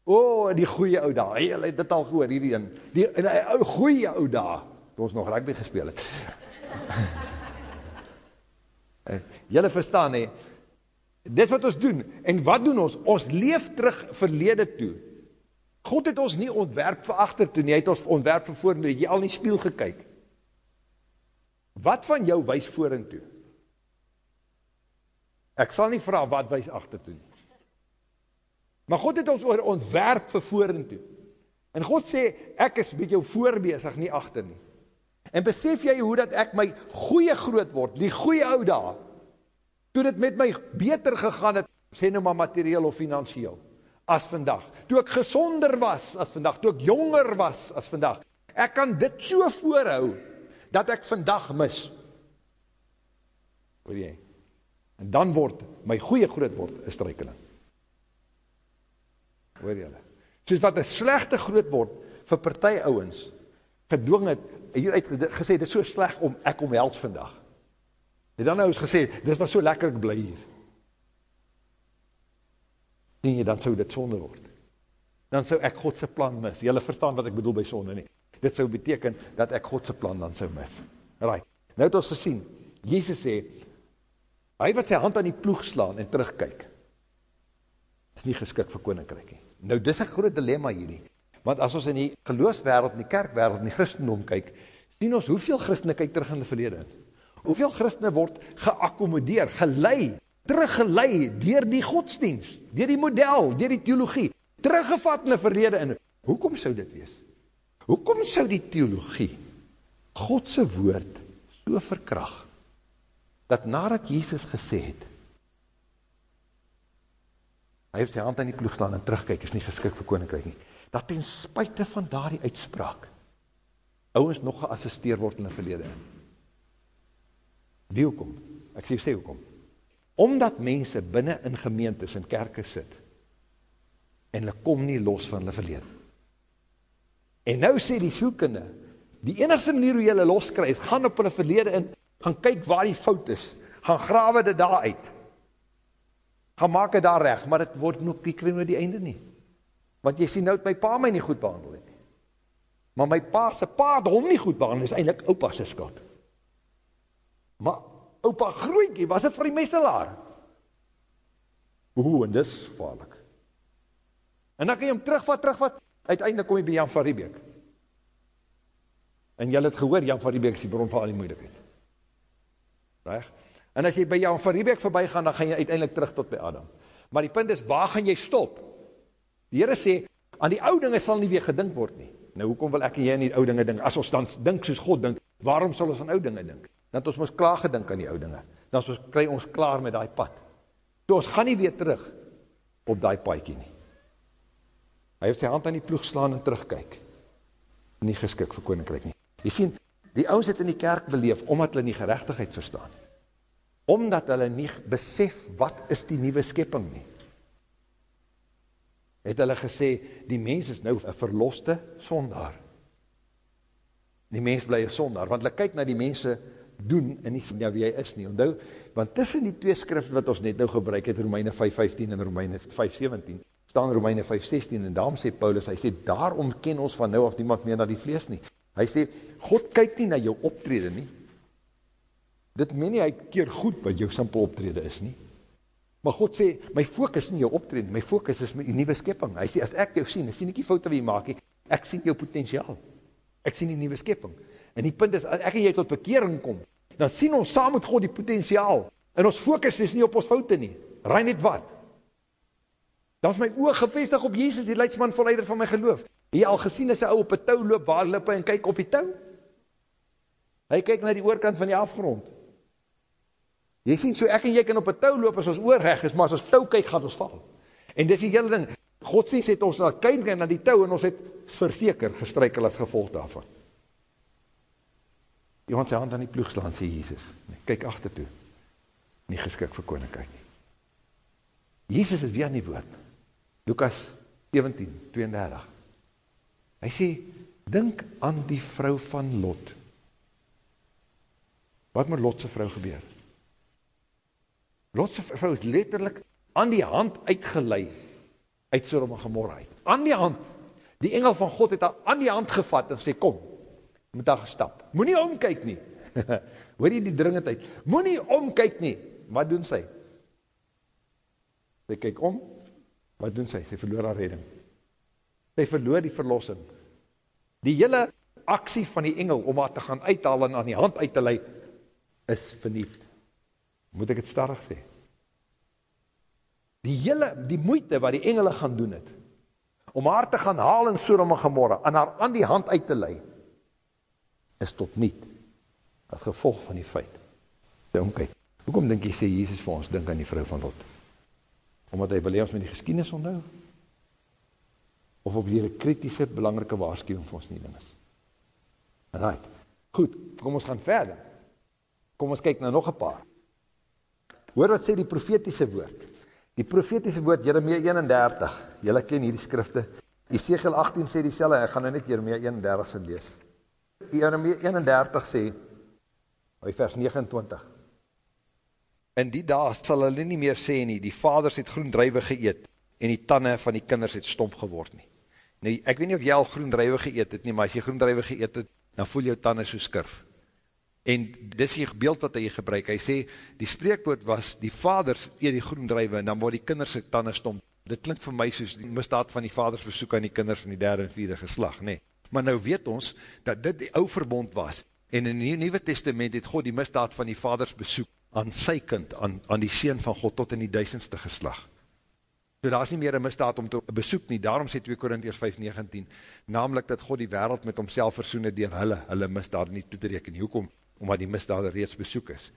O, oh, die goeie ou daar, hy het dit al gehoor, hierdie een, die, die ou goeie ou daar, toe ons nog rugby gespeel het. Julle verstaan, he, dit wat ons doen, en wat doen ons? Ons leef terug verlede toe, God het ons nie ontwerp vir achter toe, nie het ons ontwerp vir voor, het jy al nie spiel gekyk. Wat van jou wees voor en toe? Ek sal nie vraag wat wees achter toe nie. Maar God het ons oor ontwerp vir voor en toe. En God sê, ek is met jou voorbezig, nie achter nie. En besef jy hoe dat ek my goeie groot word, die goeie ou daar, toe dit met my beter gegaan het, sê nou maar materieel of financieel, as vandag. Toe ek gesonder was as vandag, toe ek jonger was as vandag. Ek kan dit so voorhou dat ek vandag mis. Hoor jy? En dan word my goeie groot word 'n struikeling. Hoor jy? Soos wat 'n slegte groot word vir party ouens gedwing het hier uit gesê dit is so sleg om ek omhels vandag. Het dan nou eens gesê dis was so lekker ek bly hier sien jy, dan sou dit sonde word. Dan sou ek Godse plan mis. Julle verstaan wat ek bedoel by sonde nie. Dit sou beteken dat ek Godse plan dan sou mis. Right. Nou het ons gesien, Jezus sê, hy wat sy hand aan die ploeg slaan en terugkyk, is nie geskik vir koninkryk nie. Nou dis een groot dilemma hierdie. Want as ons in die geloofswereld, in die kerkwereld, in die christendom kyk, sien ons hoeveel christene kyk terug in die verlede in. Hoeveel christene word geakkommodeer, gelei, teruggelei deur die godsdienst, deur die model, deur die theologie, teruggevat in die verlede in. Hoekom sou dit wees? Hoekom sou die theologie Godse woord so verkracht, dat nadat Jesus gesê het, hy heeft sy hand aan die ploeg staan en terugkijk, is nie geskik vir koninkrijk nie, dat ten spuite van daar die uitspraak, ouwens nog geassisteer word in die verlede. Wie hoekom? Ek sê, sê hoekom? Omdat mense binnen in gemeentes en kerke sit, en hulle kom nie los van hulle verlede. En nou sê die soekende, die enigste manier hoe jy hulle loskrijg, gaan op hulle verlede in, gaan kyk waar die fout is, gaan grawe dit daar uit, gaan maak het daar recht, maar het word nog, die kring die einde nie. Want jy sê nou, my pa my nie goed behandel het. Maar my pa se pa het hom nie goed behandel, is eindelijk opa se skot. Maar opa groeikie was een vrimesselaar. Oeh, en dis gevaarlik. En dan kan jy hom terugvat, terugvat, uiteindelik kom jy by Jan van Riebeek. En jy het gehoor, Jan van Riebeek is die bron van al die moeilijkheid. Reg? En as jy by Jan van Riebeek voorbij gaan, dan gaan jy uiteindelik terug tot by Adam. Maar die punt is, waar gaan jy stop? Die Heere sê, aan die oude dinge sal nie weer gedink word nie. Nou, hoekom wil ek en jy aan die oude dinge dink? As ons dan dink soos God dink, waarom sal ons aan oude dinge dink? Dat ons ons klaar gedink aan die oude dinge. Dan ons kry ons klaar met die pad. So ons gaan nie weer terug op die paaikie nie. Hy heeft sy hand aan die ploeg slaan en terugkyk. Nie geskik vir koninkryk nie. Jy sien, die ouds het in die kerk beleef, omdat hulle nie gerechtigheid verstaan. Omdat hulle nie besef, wat is die nieuwe skepping nie. Het hulle gesê, die mens is nou een verloste sondaar. Die mens bly een sondaar, want hulle kyk na die mense doen, en nie sien wie hy is nie. Ondou, want tussen die twee skrifte wat ons net nou gebruik het, Romeine 5.15 en Romeine 5.17, staan Romeine 5.16 en daarom sê Paulus, hy sê, daarom ken ons van nou af niemand meer na die vlees nie. Hy sê, God kyk nie na jou optrede nie. Dit meen nie, hy keer goed wat jou simpel optrede is nie. Maar God sê, my focus nie jou optrede, my focus is my nieuwe skepping. Hy sê, as ek jou sien, sien ek die foute wie jy maak, ek sien jou potentiaal. Ek sien die nieuwe skepping. En die punt is, as ek en jy tot bekering kom, dan sien ons saam met God die potentiaal. En ons focus is nie op ons foute nie. Rij net wat? Dan is my oog gevestig op Jesus, die leidsman volleider van my geloof. Hy al gesien as hy ou op 'n tou loop, waar hy en kyk op die tou? Hy kyk na die oorkant van die afgrond. Jy sien so ek en jy kan op 'n tou loop as ons oor reg is, maar as ons tou kyk, gaan ons val. En dis die hele ding. God sê het ons laat kyk na die tou en ons het verseker gestruikel as gevolg daarvan. Iemand sy hand aan die ploeg slaan, sê Jesus. Kyk agtertoe. Nie geskik vir koninkryk nie. Jesus is weer aan die woord. Lukas 17, 32. Hy sê, dink aan die vrou van Lot. Wat met Lotse vrou gebeur? Lotse vrou is letterlijk aan die hand uitgelei uit Sodom en Gomorra uit. Aan die hand. Die engel van God het haar aan die hand gevat en sê, kom, moet haar gestap. Moe nie omkyk nie. Hoor jy die dringendheid? Moe nie omkyk nie. Wat doen sy? Sy kyk om, Wat doen sy? Sy verloor haar redding. Sy verloor die verlossing. Die hele aksie van die engel om haar te gaan uithaal en aan die hand uit te lei, is verniet. Moet ek het starrig sê? Die hele, die moeite wat die engele gaan doen het, om haar te gaan haal in Sodom en Gomorra, en haar aan die hand uit te lei, is tot niet. As gevolg van die feit. Denk, hoekom denk jy sê Jesus vir ons, denk aan die vrou van Lot? omdat hy wil hê ons met die geskiedenis onthou of op hierdie kritiese belangrike waarskuwing vir ons nie ding is. Right. Goed, kom ons gaan verder. Kom ons kyk nou nog 'n paar. Hoor wat sê die profetiese woord. Die profetiese woord Jeremia 31. Julle ken hierdie skrifte. Esegiel 18 sê dieselfde. Ek gaan nou net Jeremia 31 se lees. Jeremia 31 sê by vers 29. In die dag sal hulle nie meer sê nie, die vaders het groen druiwe geëet, en die tanne van die kinders het stomp geword nie. Nou, ek weet nie of jy al groen druiwe geëet het nie, maar as jy groen druiwe geëet het, dan voel jou tanne so skirf. En dis die beeld wat hy gebruik, hy sê, die spreekwoord was, die vaders eet die groen druiwe, en dan word die kinders tanne stomp. dit klink vir my soos die misdaad van die vaders besoek aan die kinders in die derde en vierde geslag, nee. Maar nou weet ons, dat dit die ou verbond was, en in die Nieuwe Testament het God die misdaad van die vaders besoek aan sy kind, aan, aan die Seen van God, tot in die duisendste geslag. So daar is nie meer een misdaad om te besoek nie, daarom sê 2 Korintiërs 5,19, namelijk dat God die wereld met homself versoene dier hulle, hulle misdaad nie toe te reken. Hoekom? Omdat die misdaad reeds besoek is.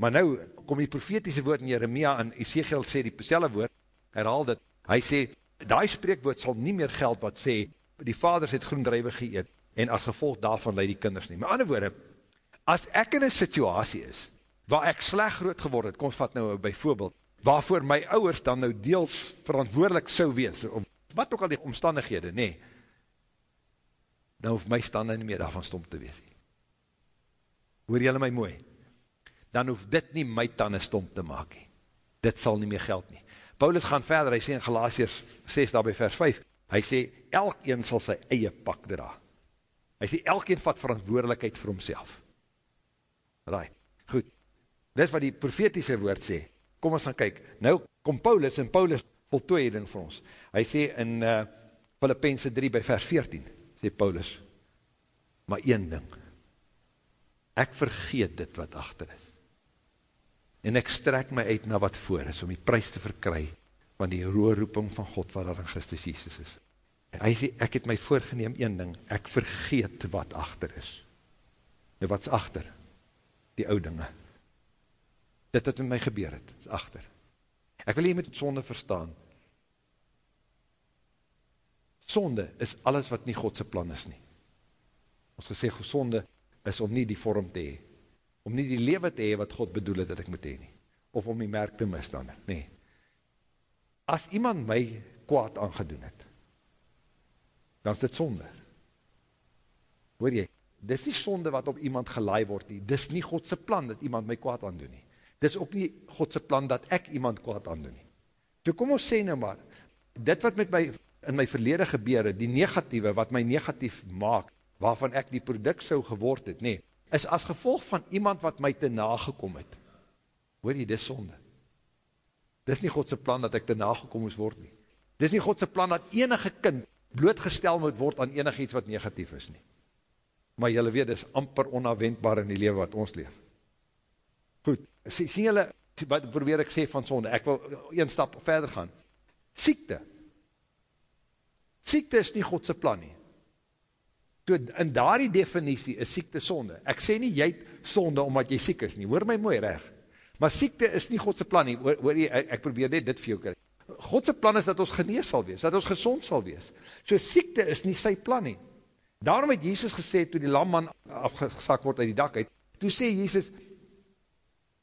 Maar nou, kom die profetiese woord in Jeremia en Ezekiel sê die perselle woord, herhaal dit, hy sê, die spreekwoord sal nie meer geld wat sê, die vaders het groendrijwe geëet, en as gevolg daarvan leid die kinders nie. Maar ander woorde, as ek in een situasie is, waar ek sleg groot geworden het, kom vat nou by voorbeeld, waarvoor my ouwers dan nou deels verantwoordelik sou wees, om, wat ook al die omstandighede, nee, dan hoef my stande nie meer daarvan stom te wees. Hoor jylle my mooi? Dan hoef dit nie my tanden stom te maak. Dit sal nie meer geld nie. Paulus gaan verder, hy sê in Galatiërs 6 daarby vers 5, hy sê, elkeen sal sy eie pak dra. Hy sê, elkeen vat verantwoordelikheid vir homself. Right, goed. Dis wat die profetiese woord sê, kom ons gaan kyk, nou kom Paulus, en Paulus voltooi ding vir ons, hy sê in uh, Filippense 3 by vers 14, sê Paulus, maar een ding, ek vergeet dit wat achter is, en ek strek my uit na wat voor is, om die prijs te verkry, van die roerroeping van God, wat daar in Christus Jesus is. Hy sê, ek het my voorgeneem een ding, ek vergeet wat achter is. Nou wat is achter? Die oudinge dit wat met my gebeur het, is achter. Ek wil hier met sonde verstaan. Sonde is alles wat nie Godse plan is nie. Ons gesê, sonde is om nie die vorm te hee, om nie die lewe te hee wat God bedoel het dat ek moet hee nie, of om die merk te mis dan, nee. As iemand my kwaad aangedoen het, dan is dit sonde. Hoor jy, dis nie sonde wat op iemand gelaai word nie, dis nie Godse plan dat iemand my kwaad aandoen nie dis ook nie Godse plan dat ek iemand kwaad aandoen nie. So kom ons sê nou maar, dit wat met my in my verlede gebeur het, die negatieve wat my negatief maak, waarvan ek die product sou geword het, nee, is as gevolg van iemand wat my te nagekom het. Hoor jy, dis sonde. Dis nie Godse plan dat ek te nagekom moes word nie. Dis nie Godse plan dat enige kind blootgestel moet word aan enig iets wat negatief is nie. Maar jylle weet, dis amper onafwendbaar in die leven wat ons leef. Goed, sien julle, wat probeer ek sê van sonde, ek wil een stap verder gaan. Siekte. Siekte is nie Godse plan nie. So in daar die definitie is siekte sonde. Ek sê nie jy het sonde omdat jy siek is nie, hoor my mooi reg. Maar siekte is nie Godse plan nie, hoor, hoor jy, ek, probeer net dit vir jou kry. Godse plan is dat ons genees sal wees, dat ons gezond sal wees. So siekte is nie sy plan nie. Daarom het Jesus gesê, toe die lamman afgesak word uit die dak uit, toe sê Jesus,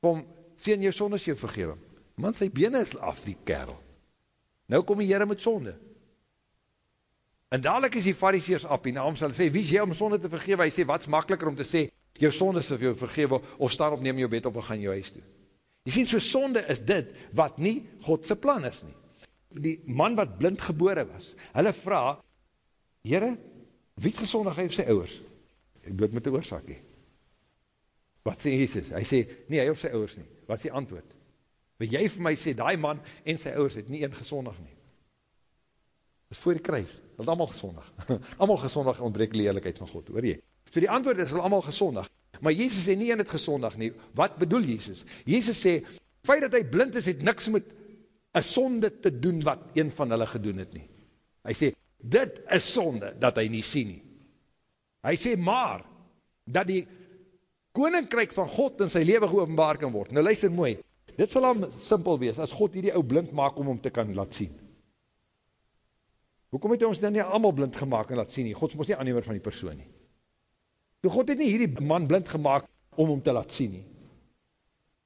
kom, sien jou sonde is jou vergeving. Man, sy bene is af, die kerel. Nou kom die Heere met sonde. En dadelijk is die fariseers op, en naam sal sê, wie is jy om sonde te vergewe? Hy sê, wat is makkeliker om te sê, jou sonde is jou vergewe, of staan op, neem jou bed op, en gaan jou huis toe. Jy sien, so sonde is dit, wat nie Godse plan is nie. Die man wat blind gebore was, hulle vraag, Heere, wie het gezondig hy of sy ouwers? Ek dood met die oorzakie. Wat sê Jesus? Hy sê, nie hy of sy ouwers nie. Wat sê antwoord? Wil jy vir my sê, die man en sy ouwers het nie een gezondig nie. Dit is voor die kruis. Dit is allemaal gezondig. allemaal gezondig ontbreek die eerlijkheid van God. Hoor jy? So die antwoord is, allemaal gezondig. Maar Jezus sê nie een het gezondig nie. Wat bedoel Jezus? Jezus sê, feit dat hy blind is, het niks met een sonde te doen wat een van hulle gedoen het nie. Hy sê, dit is sonde dat hy nie sien nie. Hy sê, maar, dat die koninkryk van God in sy leven geopenbaar kan word. Nou luister mooi, dit sal al simpel wees, as God hierdie ou blind maak om hom te kan laat sien. Hoekom het ons dan nie allemaal blind gemaakt en laat sien nie? God is ons nie aannemer van die persoon nie. So God het nie hierdie man blind gemaakt om hom te laat sien nie.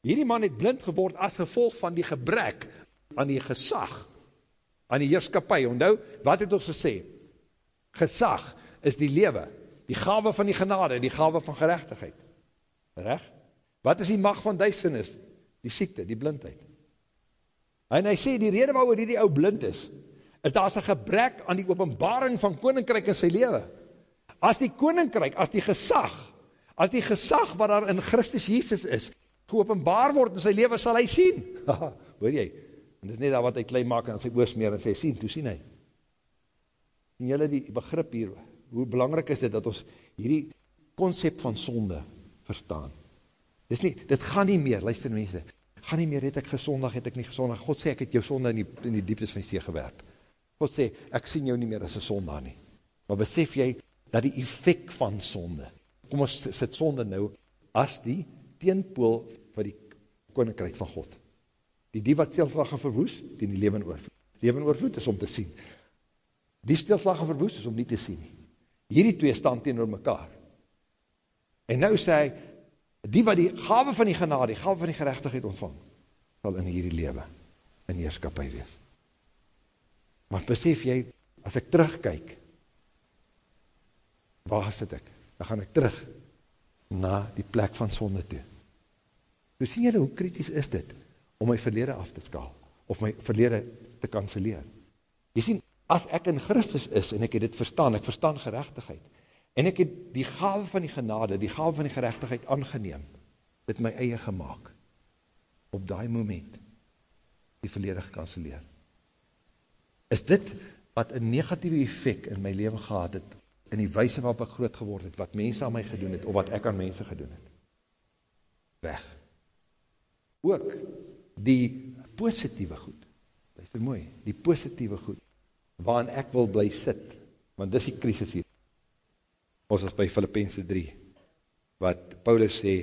Hierdie man het blind geword as gevolg van die gebrek aan die gesag, aan die heerskapie. Ondou, wat het ons gesê? Gesag is die lewe, die gave van die genade, die gave van gerechtigheid. Reg? Wat is die mag van duisternis? Die siekte, die blindheid. En hy sê die rede waaroor hierdie ou blind is, is daar's 'n gebrek aan die openbaring van koninkryk in sy lewe. As die koninkryk, as die gesag, as die gesag wat daar in Christus Jesus is, geopenbaar word in sy lewe, sal hy sien. Hoor jy? En dit is net daar wat hy klein maak en sy oorsmeer en sê, sien, toe sien hy. En jylle die begrip hier, hoe belangrijk is dit dat ons hierdie concept van sonde verstaan. Dis nie, dit gaan nie meer, luister mense, gaan nie meer, het ek gesondag, het ek nie gesondag, God sê, ek het jou sonde in die, in die dieptes van die see gewerp. God sê, ek sien jou nie meer as een sondag nie. Maar besef jy, dat die effect van sonde, kom ons sit sonde nou, as die teenpool van die koninkrijk van God. Die die wat stilslag en verwoes, die in die leven oorvoed. Leven oorvoed is om te sien. Die stilslag en verwoes is om nie te sien. Hierdie twee staan teen oor mekaar. En nou sê hy, die wat die gave van die genade, die gave van die gerechtigheid ontvang, sal in hierdie leven in heerskapie wees. Maar besef jy, as ek terugkyk, waar sit ek? Dan gaan ek terug na die plek van sonde toe. So sien jy hoe kritisch is dit, om my verlede af te skaal, of my verlede te kanseleer. Jy sien, as ek in Christus is, en ek het dit verstaan, ek verstaan gerechtigheid, en ek het die gave van die genade, die gave van die gerechtigheid aangeneem, dit my eie gemaakt, op die moment, die verlede gekanseleer. Is dit wat een negatieve effect in my leven gehad het, in die wijse waarop ek groot geword het, wat mense aan my gedoen het, of wat ek aan mense gedoen het. Weg. Ook die positieve goed, dit is mooi, die positieve goed, waarin ek wil bly sit, want dis die krisis hier. Ons is by Filippense 3, wat Paulus sê,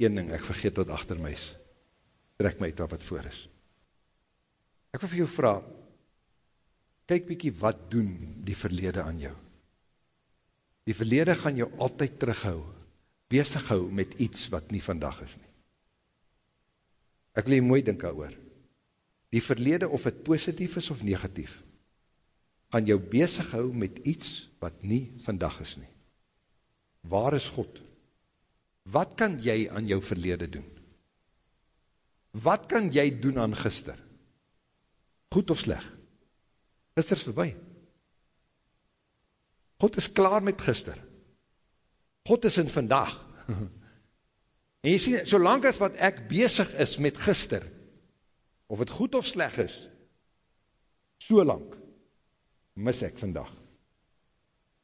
een ding, ek vergeet wat achter my is, trek my uit wat voor is. Ek wil vir jou vraag, kyk bykie wat doen die verlede aan jou. Die verlede gaan jou altyd terughou, bezig hou met iets wat nie vandag is nie. Ek wil jy mooi dink oor. Die verlede, of het positief is of negatief, gaan jou bezig hou met iets wat nie vandag is nie. Waar is God? Wat kan jy aan jou verlede doen? Wat kan jy doen aan gister? Goed of sleg? Gister is voorbij. God is klaar met gister. God is in vandag. En jy sien, solang as wat ek bezig is met gister, of het goed of sleg is, so lang, mis ek vandag.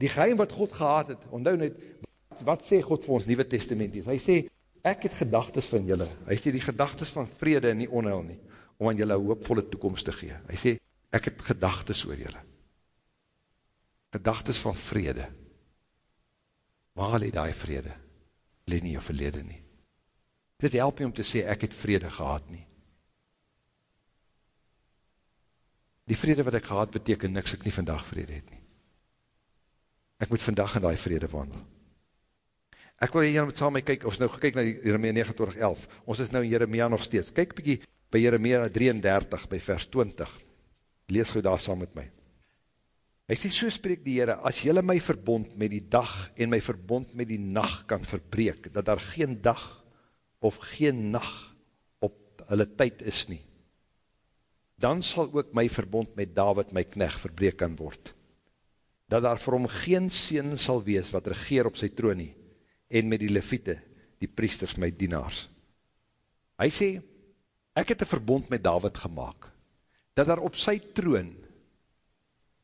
Die geheim wat God gehad het, onthou net, wat sê God vir ons Nieuwe Testament is? Hy sê, ek het gedagtes van julle. Hy sê, die gedagtes van vrede en nie onheil nie, om aan julle hoopvolle toekomst te gee. Hy sê, ek het gedagtes oor julle gedagtes van vrede. Waar leed die vrede? Leed nie jou verlede nie. Dit help nie om te sê, ek het vrede gehad nie. Die vrede wat ek gehad beteken niks, ek nie vandag vrede het nie. Ek moet vandag in die vrede wandel. Ek wil hier met saam my kyk, ons nou gekyk na Jeremia 29, ons is nou in Jeremia nog steeds, kyk bykie by Jeremia 33, by vers 20, lees goed daar saam met my. Hy sê, so spreek die Heere, as jylle my verbond met die dag en my verbond met die nacht kan verbreek, dat daar geen dag of geen nacht op hulle tyd is nie, dan sal ook my verbond met David my kneg verbreek kan word. Dat daar vir hom geen sien sal wees wat regeer op sy troon nie, en met die leviete, die priesters, my dienaars. Hy sê, ek het een verbond met David gemaakt, dat daar op sy troon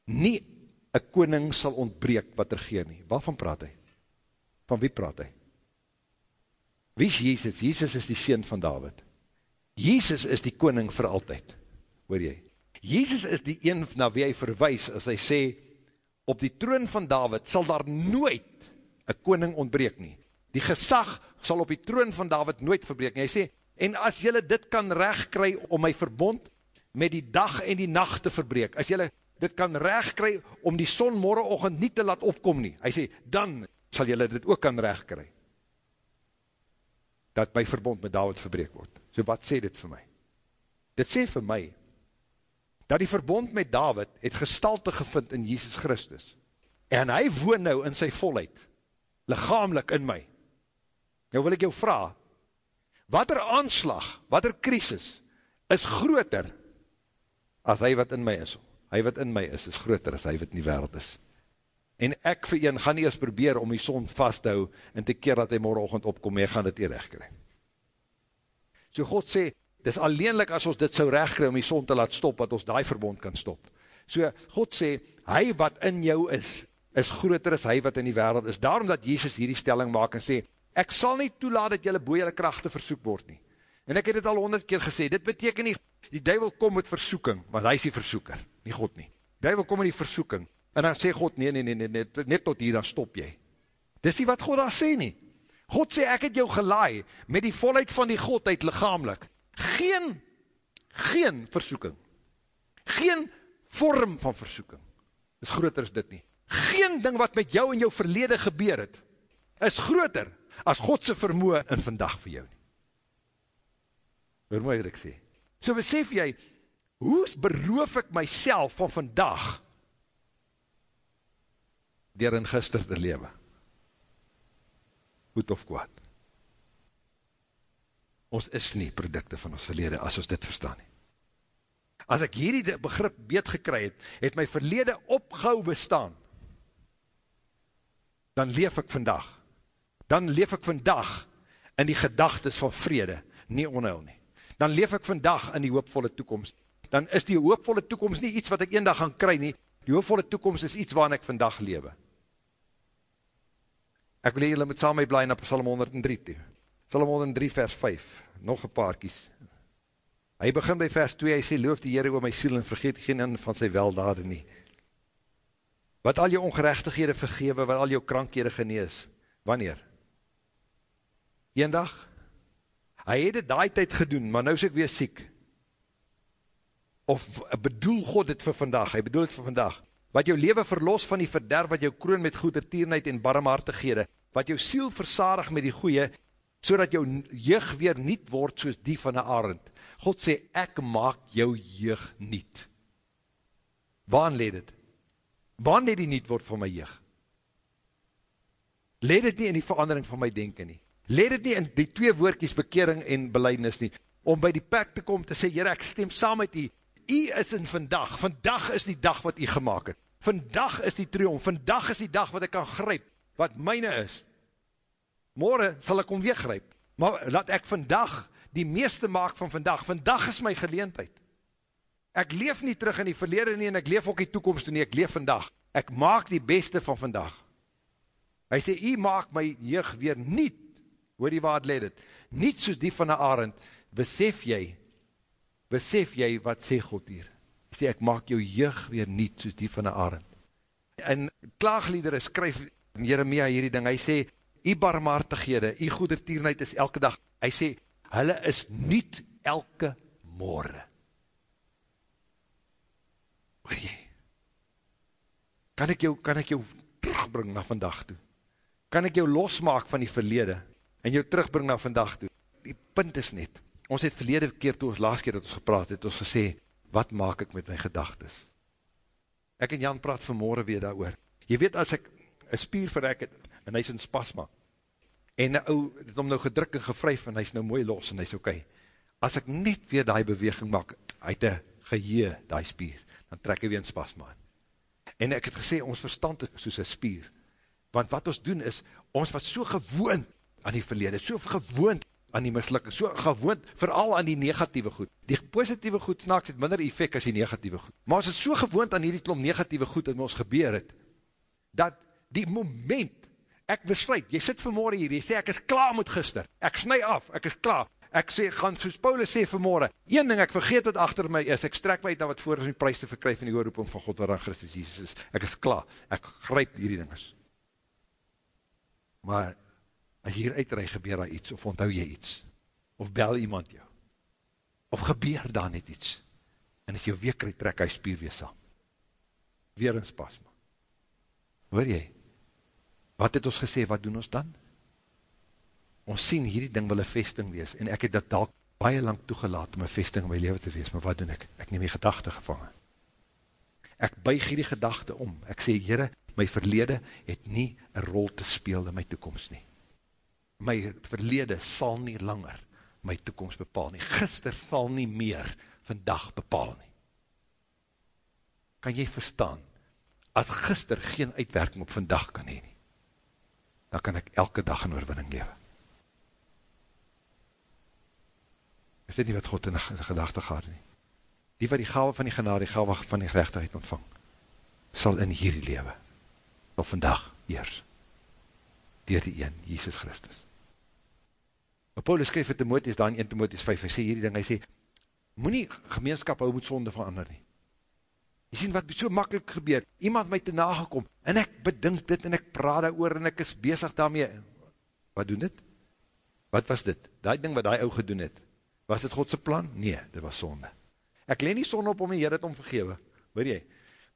nie een koning sal ontbreek wat regeer nie. Waarvan praat hy? Van wie praat hy? Wie is Jezus? Jezus is die sien van David. Jezus is die koning vir altyd. Hoor jy? Jezus is die een na wie hy verwijs as hy sê, op die troon van David sal daar nooit een koning ontbreek nie. Die gesag sal op die troon van David nooit verbreek nie. Hy sê, en as jylle dit kan recht kry om my verbond met die dag en die nacht te verbreek, as jylle dit kan recht kry om die son morgenochtend nie te laat opkom nie. Hy sê, dan sal jylle dit ook kan recht kry. Dat my verbond met David verbreek word. So wat sê dit vir my? Dit sê vir my, dat die verbond met David het gestalte gevind in Jesus Christus. En hy woon nou in sy volheid, lichamelik in my. Nou wil ek jou vraag, wat er aanslag, wat er krisis, is groter as hy wat in my is hy wat in my is, is groter as hy wat in die wereld is. En ek vir een, gaan eens probeer om die son vast te hou, en te keer dat hy morgenochtend opkom, en gaan dit hier recht kry. So God sê, dis alleenlik as ons dit so recht kry om die son te laat stop, wat ons die verbond kan stop. So, God sê, hy wat in jou is, is groter as hy wat in die wereld is. Daarom dat Jezus hierdie stelling maak en sê, ek sal nie toelaat dat jylle boe jylle krachte versoek word nie. En ek het dit al honderd keer gesê, dit beteken nie, die duivel kom met versoeking, want hy is die versoeker, nie God nie. Duivel kom met die versoeking, en dan sê God, nee, nee, nee, nee, net, net tot hier, dan stop jy. Dis nie wat God daar sê nie. God sê, ek het jou gelaai, met die volheid van die Godheid lichamelik. Geen, geen versoeking. Geen vorm van versoeking. Is groter as dit nie. Geen ding wat met jou in jou verlede gebeur het, is groter as Godse vermoe in vandag vir jou nie. Hoor mooi wat ek sê. So besef jy, hoe beroof ek myself van vandag dier in gister te lewe? Goed of kwaad? Ons is nie producte van ons verlede, as ons dit verstaan nie. As ek hierdie begrip beet gekry het, het my verlede opgehou bestaan, dan leef ek vandag. Dan leef ek vandag in die gedagtes van vrede, nie onheil nie dan leef ek vandag in die hoopvolle toekomst. Dan is die hoopvolle toekomst nie iets wat ek een dag gaan kry nie, die hoopvolle toekomst is iets waarin ek vandag lewe. Ek wil julle met saam my blaai na Psalm 103 toe. Psalm 103 vers 5, nog een paar kies. Hy begin by vers 2, hy sê, loof die Heere oor my siel en vergeet geen in van sy weldade nie. Wat al jou ongerechtighede vergewe, wat al jou krankhede genees. Wanneer? Een dag? hy het het daai tyd gedoen, maar nou is ek weer siek. Of bedoel God het vir vandag, hy bedoel het vir vandag, wat jou leven verlos van die verderf, wat jou kroon met goedertierenheid en barmhartighede, wat jou siel versadig met die goeie, so dat jou jeug weer niet word soos die van een arend. God sê, ek maak jou jeug niet. Waan leed het? Waan leed die niet word van my jeug? Leed het nie in die verandering van my denken nie. Let het nie in die twee woordkies bekering en beleidnis nie, om by die pek te kom te sê, Heere, ek stem saam met u, u is in vandag, vandag is die dag wat u gemaakt het, vandag is die triomf, vandag is die dag wat ek kan gryp, wat myne is, morgen sal ek om weggryp, maar laat ek vandag die meeste maak van vandag, vandag is my geleentheid, ek leef nie terug in die verlede nie, en ek leef ook die toekomst nie, ek leef vandag, ek maak die beste van vandag, hy sê, u maak my jeug weer niet, hoor die waar het leid het, niet soos die van een arend, besef jy, besef jy wat sê God hier, sê ek maak jou jeug weer niet soos die van een arend, en klaagliedere skryf Jeremia hierdie ding, hy sê, die barmhartighede, die goedertierenheid is elke dag, hy sê, hulle is niet elke morgen. Hoor jy? Kan ek jou, kan ek jou terugbring na vandag toe? Kan ek jou losmaak van die verlede? en jou terugbring na vandag toe. Die punt is net, ons het verlede keer toe ons laatst keer dat ons gepraat het, ons gesê, wat maak ek met my gedagtes? Ek en Jan praat vanmorgen weer daar oor. Jy weet as ek een spier verrek het, en hy is in spasma, en ou, het om nou gedruk en gevryf, en hy is nou mooi los, en hy is oké. Okay. As ek net weer die beweging maak, uit die gehee, die spier, dan trek hy weer in spasma. En ek het gesê, ons verstand is soos een spier, want wat ons doen is, ons wat so gewoond aan die verlede, so gewoond aan die mislukking, so gewoond, vooral aan die negatieve goed. Die positieve goed snaaks het minder effect as die negatieve goed. Maar ons is so gewoond aan hierdie klom negatieve goed dat ons gebeur het, dat die moment, ek besluit, jy sit vanmorgen hier, jy sê ek is klaar met gister, ek snu af, ek is klaar, ek sê, gaan soos Paulus sê vanmorgen, een ding, ek vergeet wat achter my is, ek strek my uit na wat voor is die prijs te verkryf in die oorroeping van God waar aan Christus Jesus is, ek is klaar, ek grijp hierdie dinges. Maar as jy hier uitrij, gebeur daar iets, of onthou jy iets, of bel iemand jou, of gebeur daar net iets, en as jy weer krijg, trek hy spier weer saam, weer in spasma, hoor jy, wat het ons gesê, wat doen ons dan? Ons sien hierdie ding wil een vesting wees, en ek het dat dalk baie lang toegelaat om een vesting in my leven te wees, maar wat doen ek? Ek neem die gedachte gevangen. Ek buig hierdie gedachte om, ek sê, Heere, my verlede het nie een rol te speel in my toekomst nie my verlede sal nie langer my toekomst bepaal nie. Gister sal nie meer vandag bepaal nie. Kan jy verstaan, as gister geen uitwerking op vandag kan heen nie, dan kan ek elke dag in oorwinning lewe. Is dit nie wat God in die gedachte gaat nie? Die wat die gave van die genade, die gave van die gerechtigheid ontvang, sal in hierdie lewe, sal vandag eers, dier die een, Jesus Christus. Paulus skryf vir Timotheus, daar in 1 Timotheus 5, hy sê hierdie ding, hy sê, moet nie gemeenskap hou met sonde verander nie. Jy sien wat so makkelijk gebeur, iemand my te nagekom, en ek bedink dit, en ek praat daar oor, en ek is bezig daarmee, wat doen dit? Wat was dit? Die ding wat die ou gedoen het, was dit Godse plan? Nee, dit was sonde. Ek leen nie sonde op om die Heer het omgegewe, hoor jy?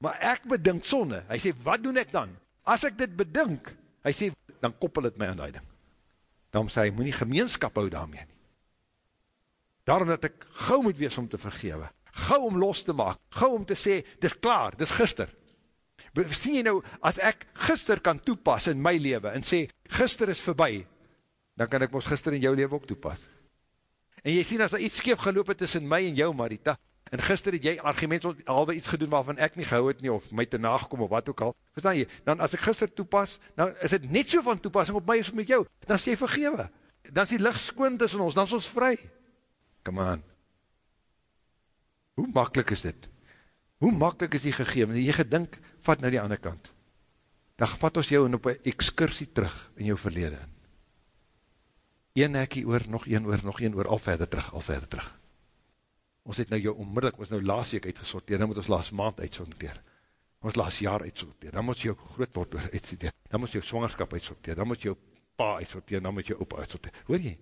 Maar ek bedink sonde, hy sê, wat doen ek dan? As ek dit bedink, hy sê, dan koppel het my aan die ding. Daarom sê hy, moet nie gemeenskap hou daarmee nie. Daarom dat ek gauw moet wees om te vergewe, gauw om los te maak, gauw om te sê, dit is klaar, dit is gister. Sien jy nou, as ek gister kan toepas in my leven, en sê, gister is voorbij, dan kan ek ons gister in jou leven ook toepas. En jy sien, as daar iets skeef geloop het tussen my en jou, Marita, en gister het jy argument alwe iets gedoen waarvan ek nie gehou het nie, of my te nagekom, of wat ook al, verstaan jy, dan as ek gister toepas, dan is het net so van toepassing op my as met jou, dan sê jy vergewe, dan is die licht skoon tussen ons, dan is ons vry, come on, hoe makkelijk is dit, hoe makkelijk is die gegeven, jy gedink, vat nou die ander kant, dan vat ons jou in op een excursie terug, in jou verlede, een hekkie oor, nog een oor, nog een oor, al verder terug, al verder terug, ons het nou jou onmiddellik, ons nou laas week uitgesorteer, dan moet ons laas maand uitsorteer, ons laas jaar uitsorteer, dan moet jou grootword uitsorteer, dan moet jou swangerskap uitsorteer, dan moet jou pa uitsorteer, dan moet jou opa uitsorteer, hoor jy?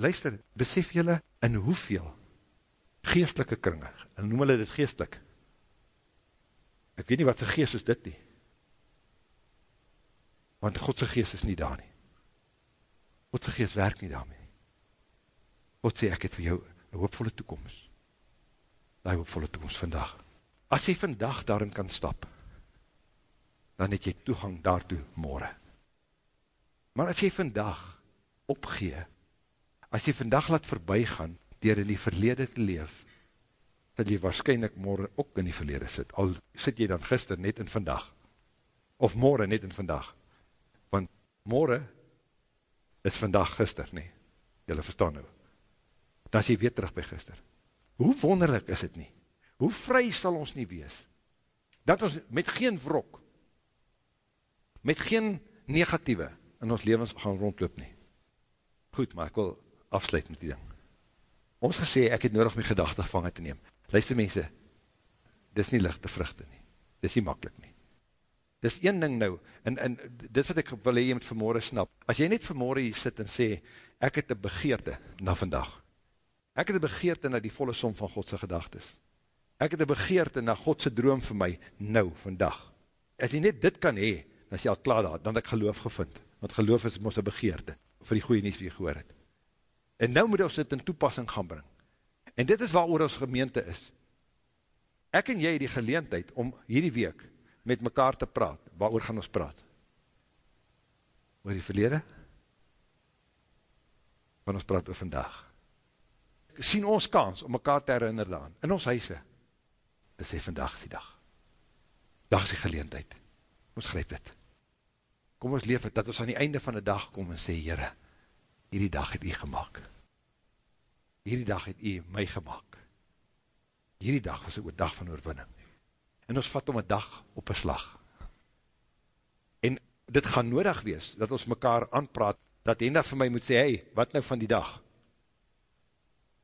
Luister, besef jylle in hoeveel geestelike kringe, en noem hulle dit geestelik, ek weet nie wat sy geest is dit nie, want Godse geest is nie daar nie, Godse geest werk nie daarmee, God sê ek het vir jou een hoopvolle toekomst. Die hoopvolle toekomst vandag. As jy vandag daarin kan stap, dan het jy toegang daartoe morgen. Maar as jy vandag opgee, as jy vandag laat voorbij gaan, dier in die verlede te leef, dat jy waarschijnlijk morgen ook in die verlede sit. Al sit jy dan gister net in vandag. Of morgen net in vandag. Want morgen is vandag gister, nee. Julle verstaan nou dan is jy weer terug by gister. Hoe wonderlik is het nie? Hoe vry sal ons nie wees? Dat ons met geen wrok, met geen negatieve in ons levens gaan rondloop nie. Goed, maar ek wil afsluit met die ding. Ons gesê, ek het nodig my gedachte vangen te neem. Luister mense, dis nie lichte vruchte nie. Dis nie makkelijk nie. Dis een ding nou, en, en dit wat ek wil hee met vanmorgen snap, as jy net vanmorgen hier sit en sê, ek het een begeerte na vandag, Ek het een begeerte na die volle som van Godse gedagtes. Ek het een begeerte na Godse droom vir my nou, vandag. As jy net dit kan hee, dan is jy al klaar daar, dan het ek geloof gevind. Want geloof is ons een begeerte, vir die goeie nies wie jy gehoor het. En nou moet ons dit in toepassing gaan bring. En dit is waar ons gemeente is. Ek en jy die geleentheid om hierdie week met mekaar te praat. Waar gaan ons praat? Oor die verlede? Want ons praat oor vandag sien ons kans om mekaar te herinner daan, in ons huise, is hy vandag die dag. Dag is die geleentheid. Ons grijp dit. Kom ons leef het, dat ons aan die einde van die dag kom en sê, Heere, hierdie dag het u gemaakt. Hierdie dag het u my gemaakt. Hierdie dag was ook een dag van oorwinning. En ons vat om een dag op een slag. En dit gaan nodig wees, dat ons mekaar aanpraat, dat Henda vir my moet sê, hey, wat nou van die dag?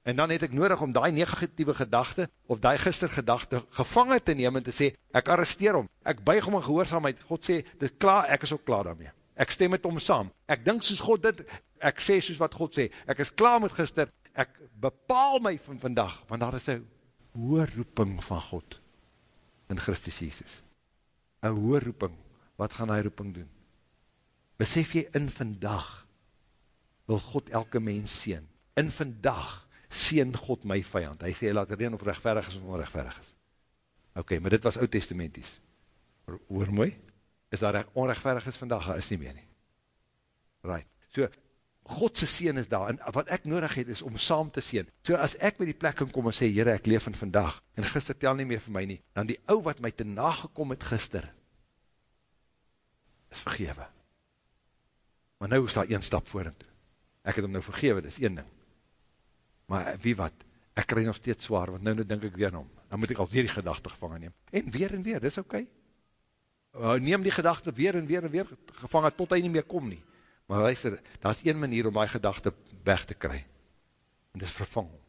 En dan het ek nodig om die negatieve gedachte, of die gister gedachte, gevangen te neem en te sê, ek arresteer hom, ek buig om in gehoorzaamheid, God sê, dit klaar, ek is ook klaar daarmee. Ek stem met hom saam, ek dink soos God dit, ek sê soos wat God sê, ek is klaar met gister, ek bepaal my van vandag, want daar is een hoë roeping van God, in Christus Jesus. Een hoë roeping, wat gaan hy roeping doen? Besef jy in vandag, wil God elke mens sien, in vandag, sien God my vijand. Hy sê, laat er een op rechtverig is of onrechtverig is. Ok, maar dit was oud-testamenties. Hoor mooi? Is daar onrechtverig is vandag? Is nie meer nie. Right. So, Godse sien is daar, en wat ek nodig het is om saam te sien. So as ek by die plek kan kom en sê, Heere, ek leef van vandag, en gister tel nie meer vir my nie, dan die ou wat my te nagekom het gister, is vergewe. Maar nou is daar een stap voor en toe. Ek het hom nou vergewe, dit is een ding Maar wie wat, ek krij nog steeds zwaar, want nou nou denk ek weer hom. Dan moet ek al weer die gedachte gevangen neem. En weer en weer, dis oké. Okay. Neem die gedachte weer en weer en weer gevangen, tot hy nie meer kom nie. Maar luister, daar is een manier om die gedachte weg te kry. En dis vervang hom.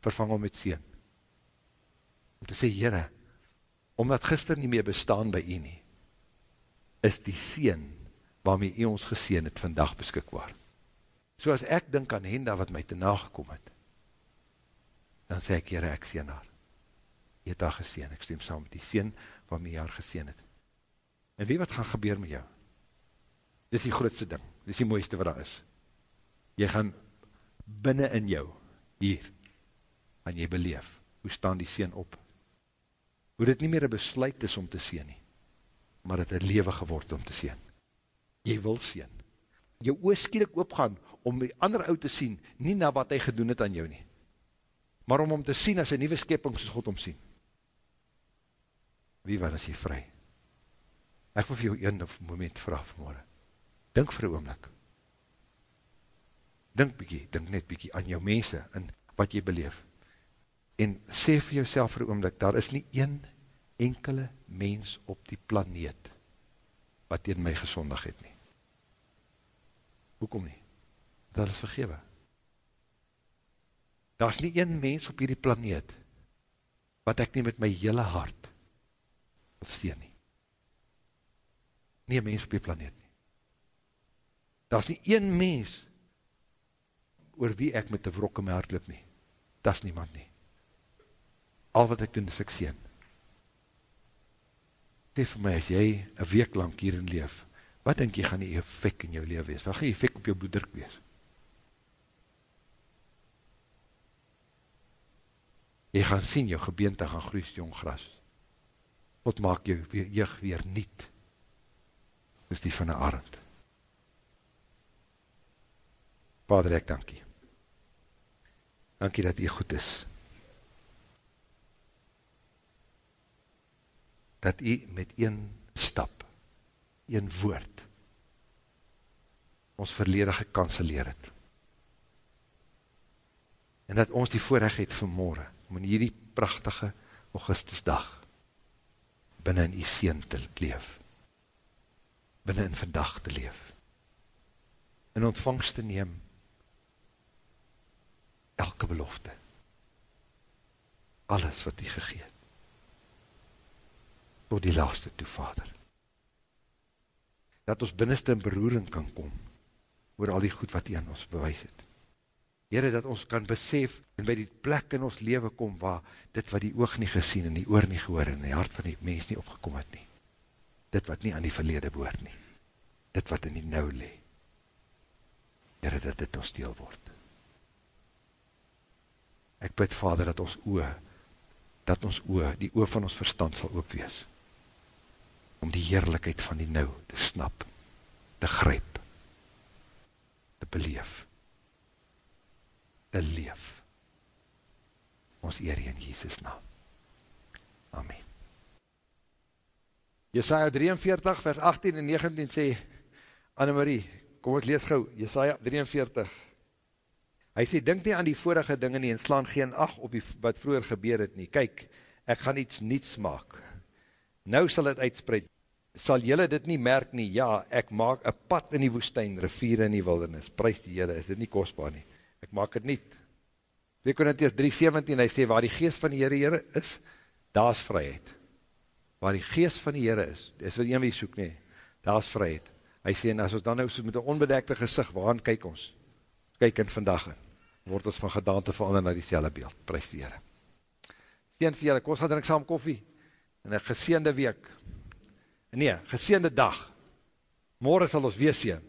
Vervang hom met sien. Om te sê, Heere, omdat gister nie meer bestaan by u nie, is die sien waarmee u ons geseen het vandag beskikbaar. So as ek dink aan Henda wat my te nagekom het, dan sê ek, Heere, ek sien haar. Jy het haar geseen, ek stem saam met die sien waarmee jy haar geseen het. En wie wat gaan gebeur met jou? Dis die grootste ding, dis die mooiste wat daar is. Jy gaan binnen in jou, hier, gaan jy beleef, hoe staan die sien op? Hoe dit nie meer een besluit is om te sien nie, maar het een leven geword om te sien. Jy wil sien. Jou oor skielik opgaan, om die ander oud te sien, nie na wat hy gedoen het aan jou nie, maar om om te sien as een nieuwe skeping soos God om sien. Wie wat is jy vry? Ek wil vir jou een moment vraag vanmorgen. Dink vir een oomlik. Dink bykie, dink net bykie aan jou mense en wat jy beleef. En sê vir jouself vir een oomlik, daar is nie een enkele mens op die planeet wat teen my gezondig het nie. Hoekom nie? Dat is vergewe. Daar is nie een mens op hierdie planeet wat ek nie met my hele hart wil steen nie. Nie een mens op die planeet nie. Daar is nie een mens oor wie ek met die wrok in my hart loop nie. Dat is niemand nie. Al wat ek doen is ek sien. Sê vir my, as jy een week lang hierin leef, wat denk jy gaan die effect in jou leven wees? Wat gaan die effect op jou bloeddruk wees? Jy gaan sien, jou gebeente gaan groeis jong gras. God maak jou weer, jeug weer niet. Dis die van een arend. Vader, ek dankie. Dankie dat jy goed is. Dat jy met een stap, een woord, ons verlede gekanceleer het. En dat ons die voorrecht het vanmorgen, om in hierdie prachtige augustusdag binnen in die seen te leef, binnen in vandag te leef, in ontvangst te neem, elke belofte, alles wat die gegeet, tot die laaste toe, Vader, dat ons binnenste in beroering kan kom, oor al die goed wat die aan ons bewys het, Heere, dat ons kan besef en by die plek in ons leven kom waar dit wat die oog nie gesien en die oor nie gehoor en die hart van die mens nie opgekom het nie. Dit wat nie aan die verlede behoort nie. Dit wat in die nou le. Heere, dat dit ons deel word. Ek bid, Vader, dat ons oor, dat ons oor, die oor van ons verstand sal opwees. Om die heerlijkheid van die nou te snap, te gryp, te beleef te leef. Ons eer in Jesus naam. Amen. Jesaja 43 vers 18 en 19 sê, Annemarie, kom ek lees gauw, Jesaja 43. Hy sê, dink nie aan die vorige dinge nie en slaan geen ag op die, wat vroeger gebeur het nie. Kyk, ek gaan iets niets maak. Nou sal het uitspreid. Sal jylle dit nie merk nie? Ja, ek maak een pad in die woestijn, rivier in die wildernis. Prijs die jylle, is dit nie kostbaar nie ek maak het niet. 2 Korinties 3,17, hy sê, waar die geest van die Heere Heere is, daar is vryheid. Waar die geest van die Heere is, is wat een wie soek nie, daar is vryheid. Hy sê, en as ons dan nou so met een onbedekte gezicht, waaran kyk ons? Kyk in vandag, word ons van gedaante verander na die selle beeld, prijs die Heere. Seen vir julle, ons gaan drink saam koffie, in een geseende week, nee, geseende dag, morgen sal ons wees seen,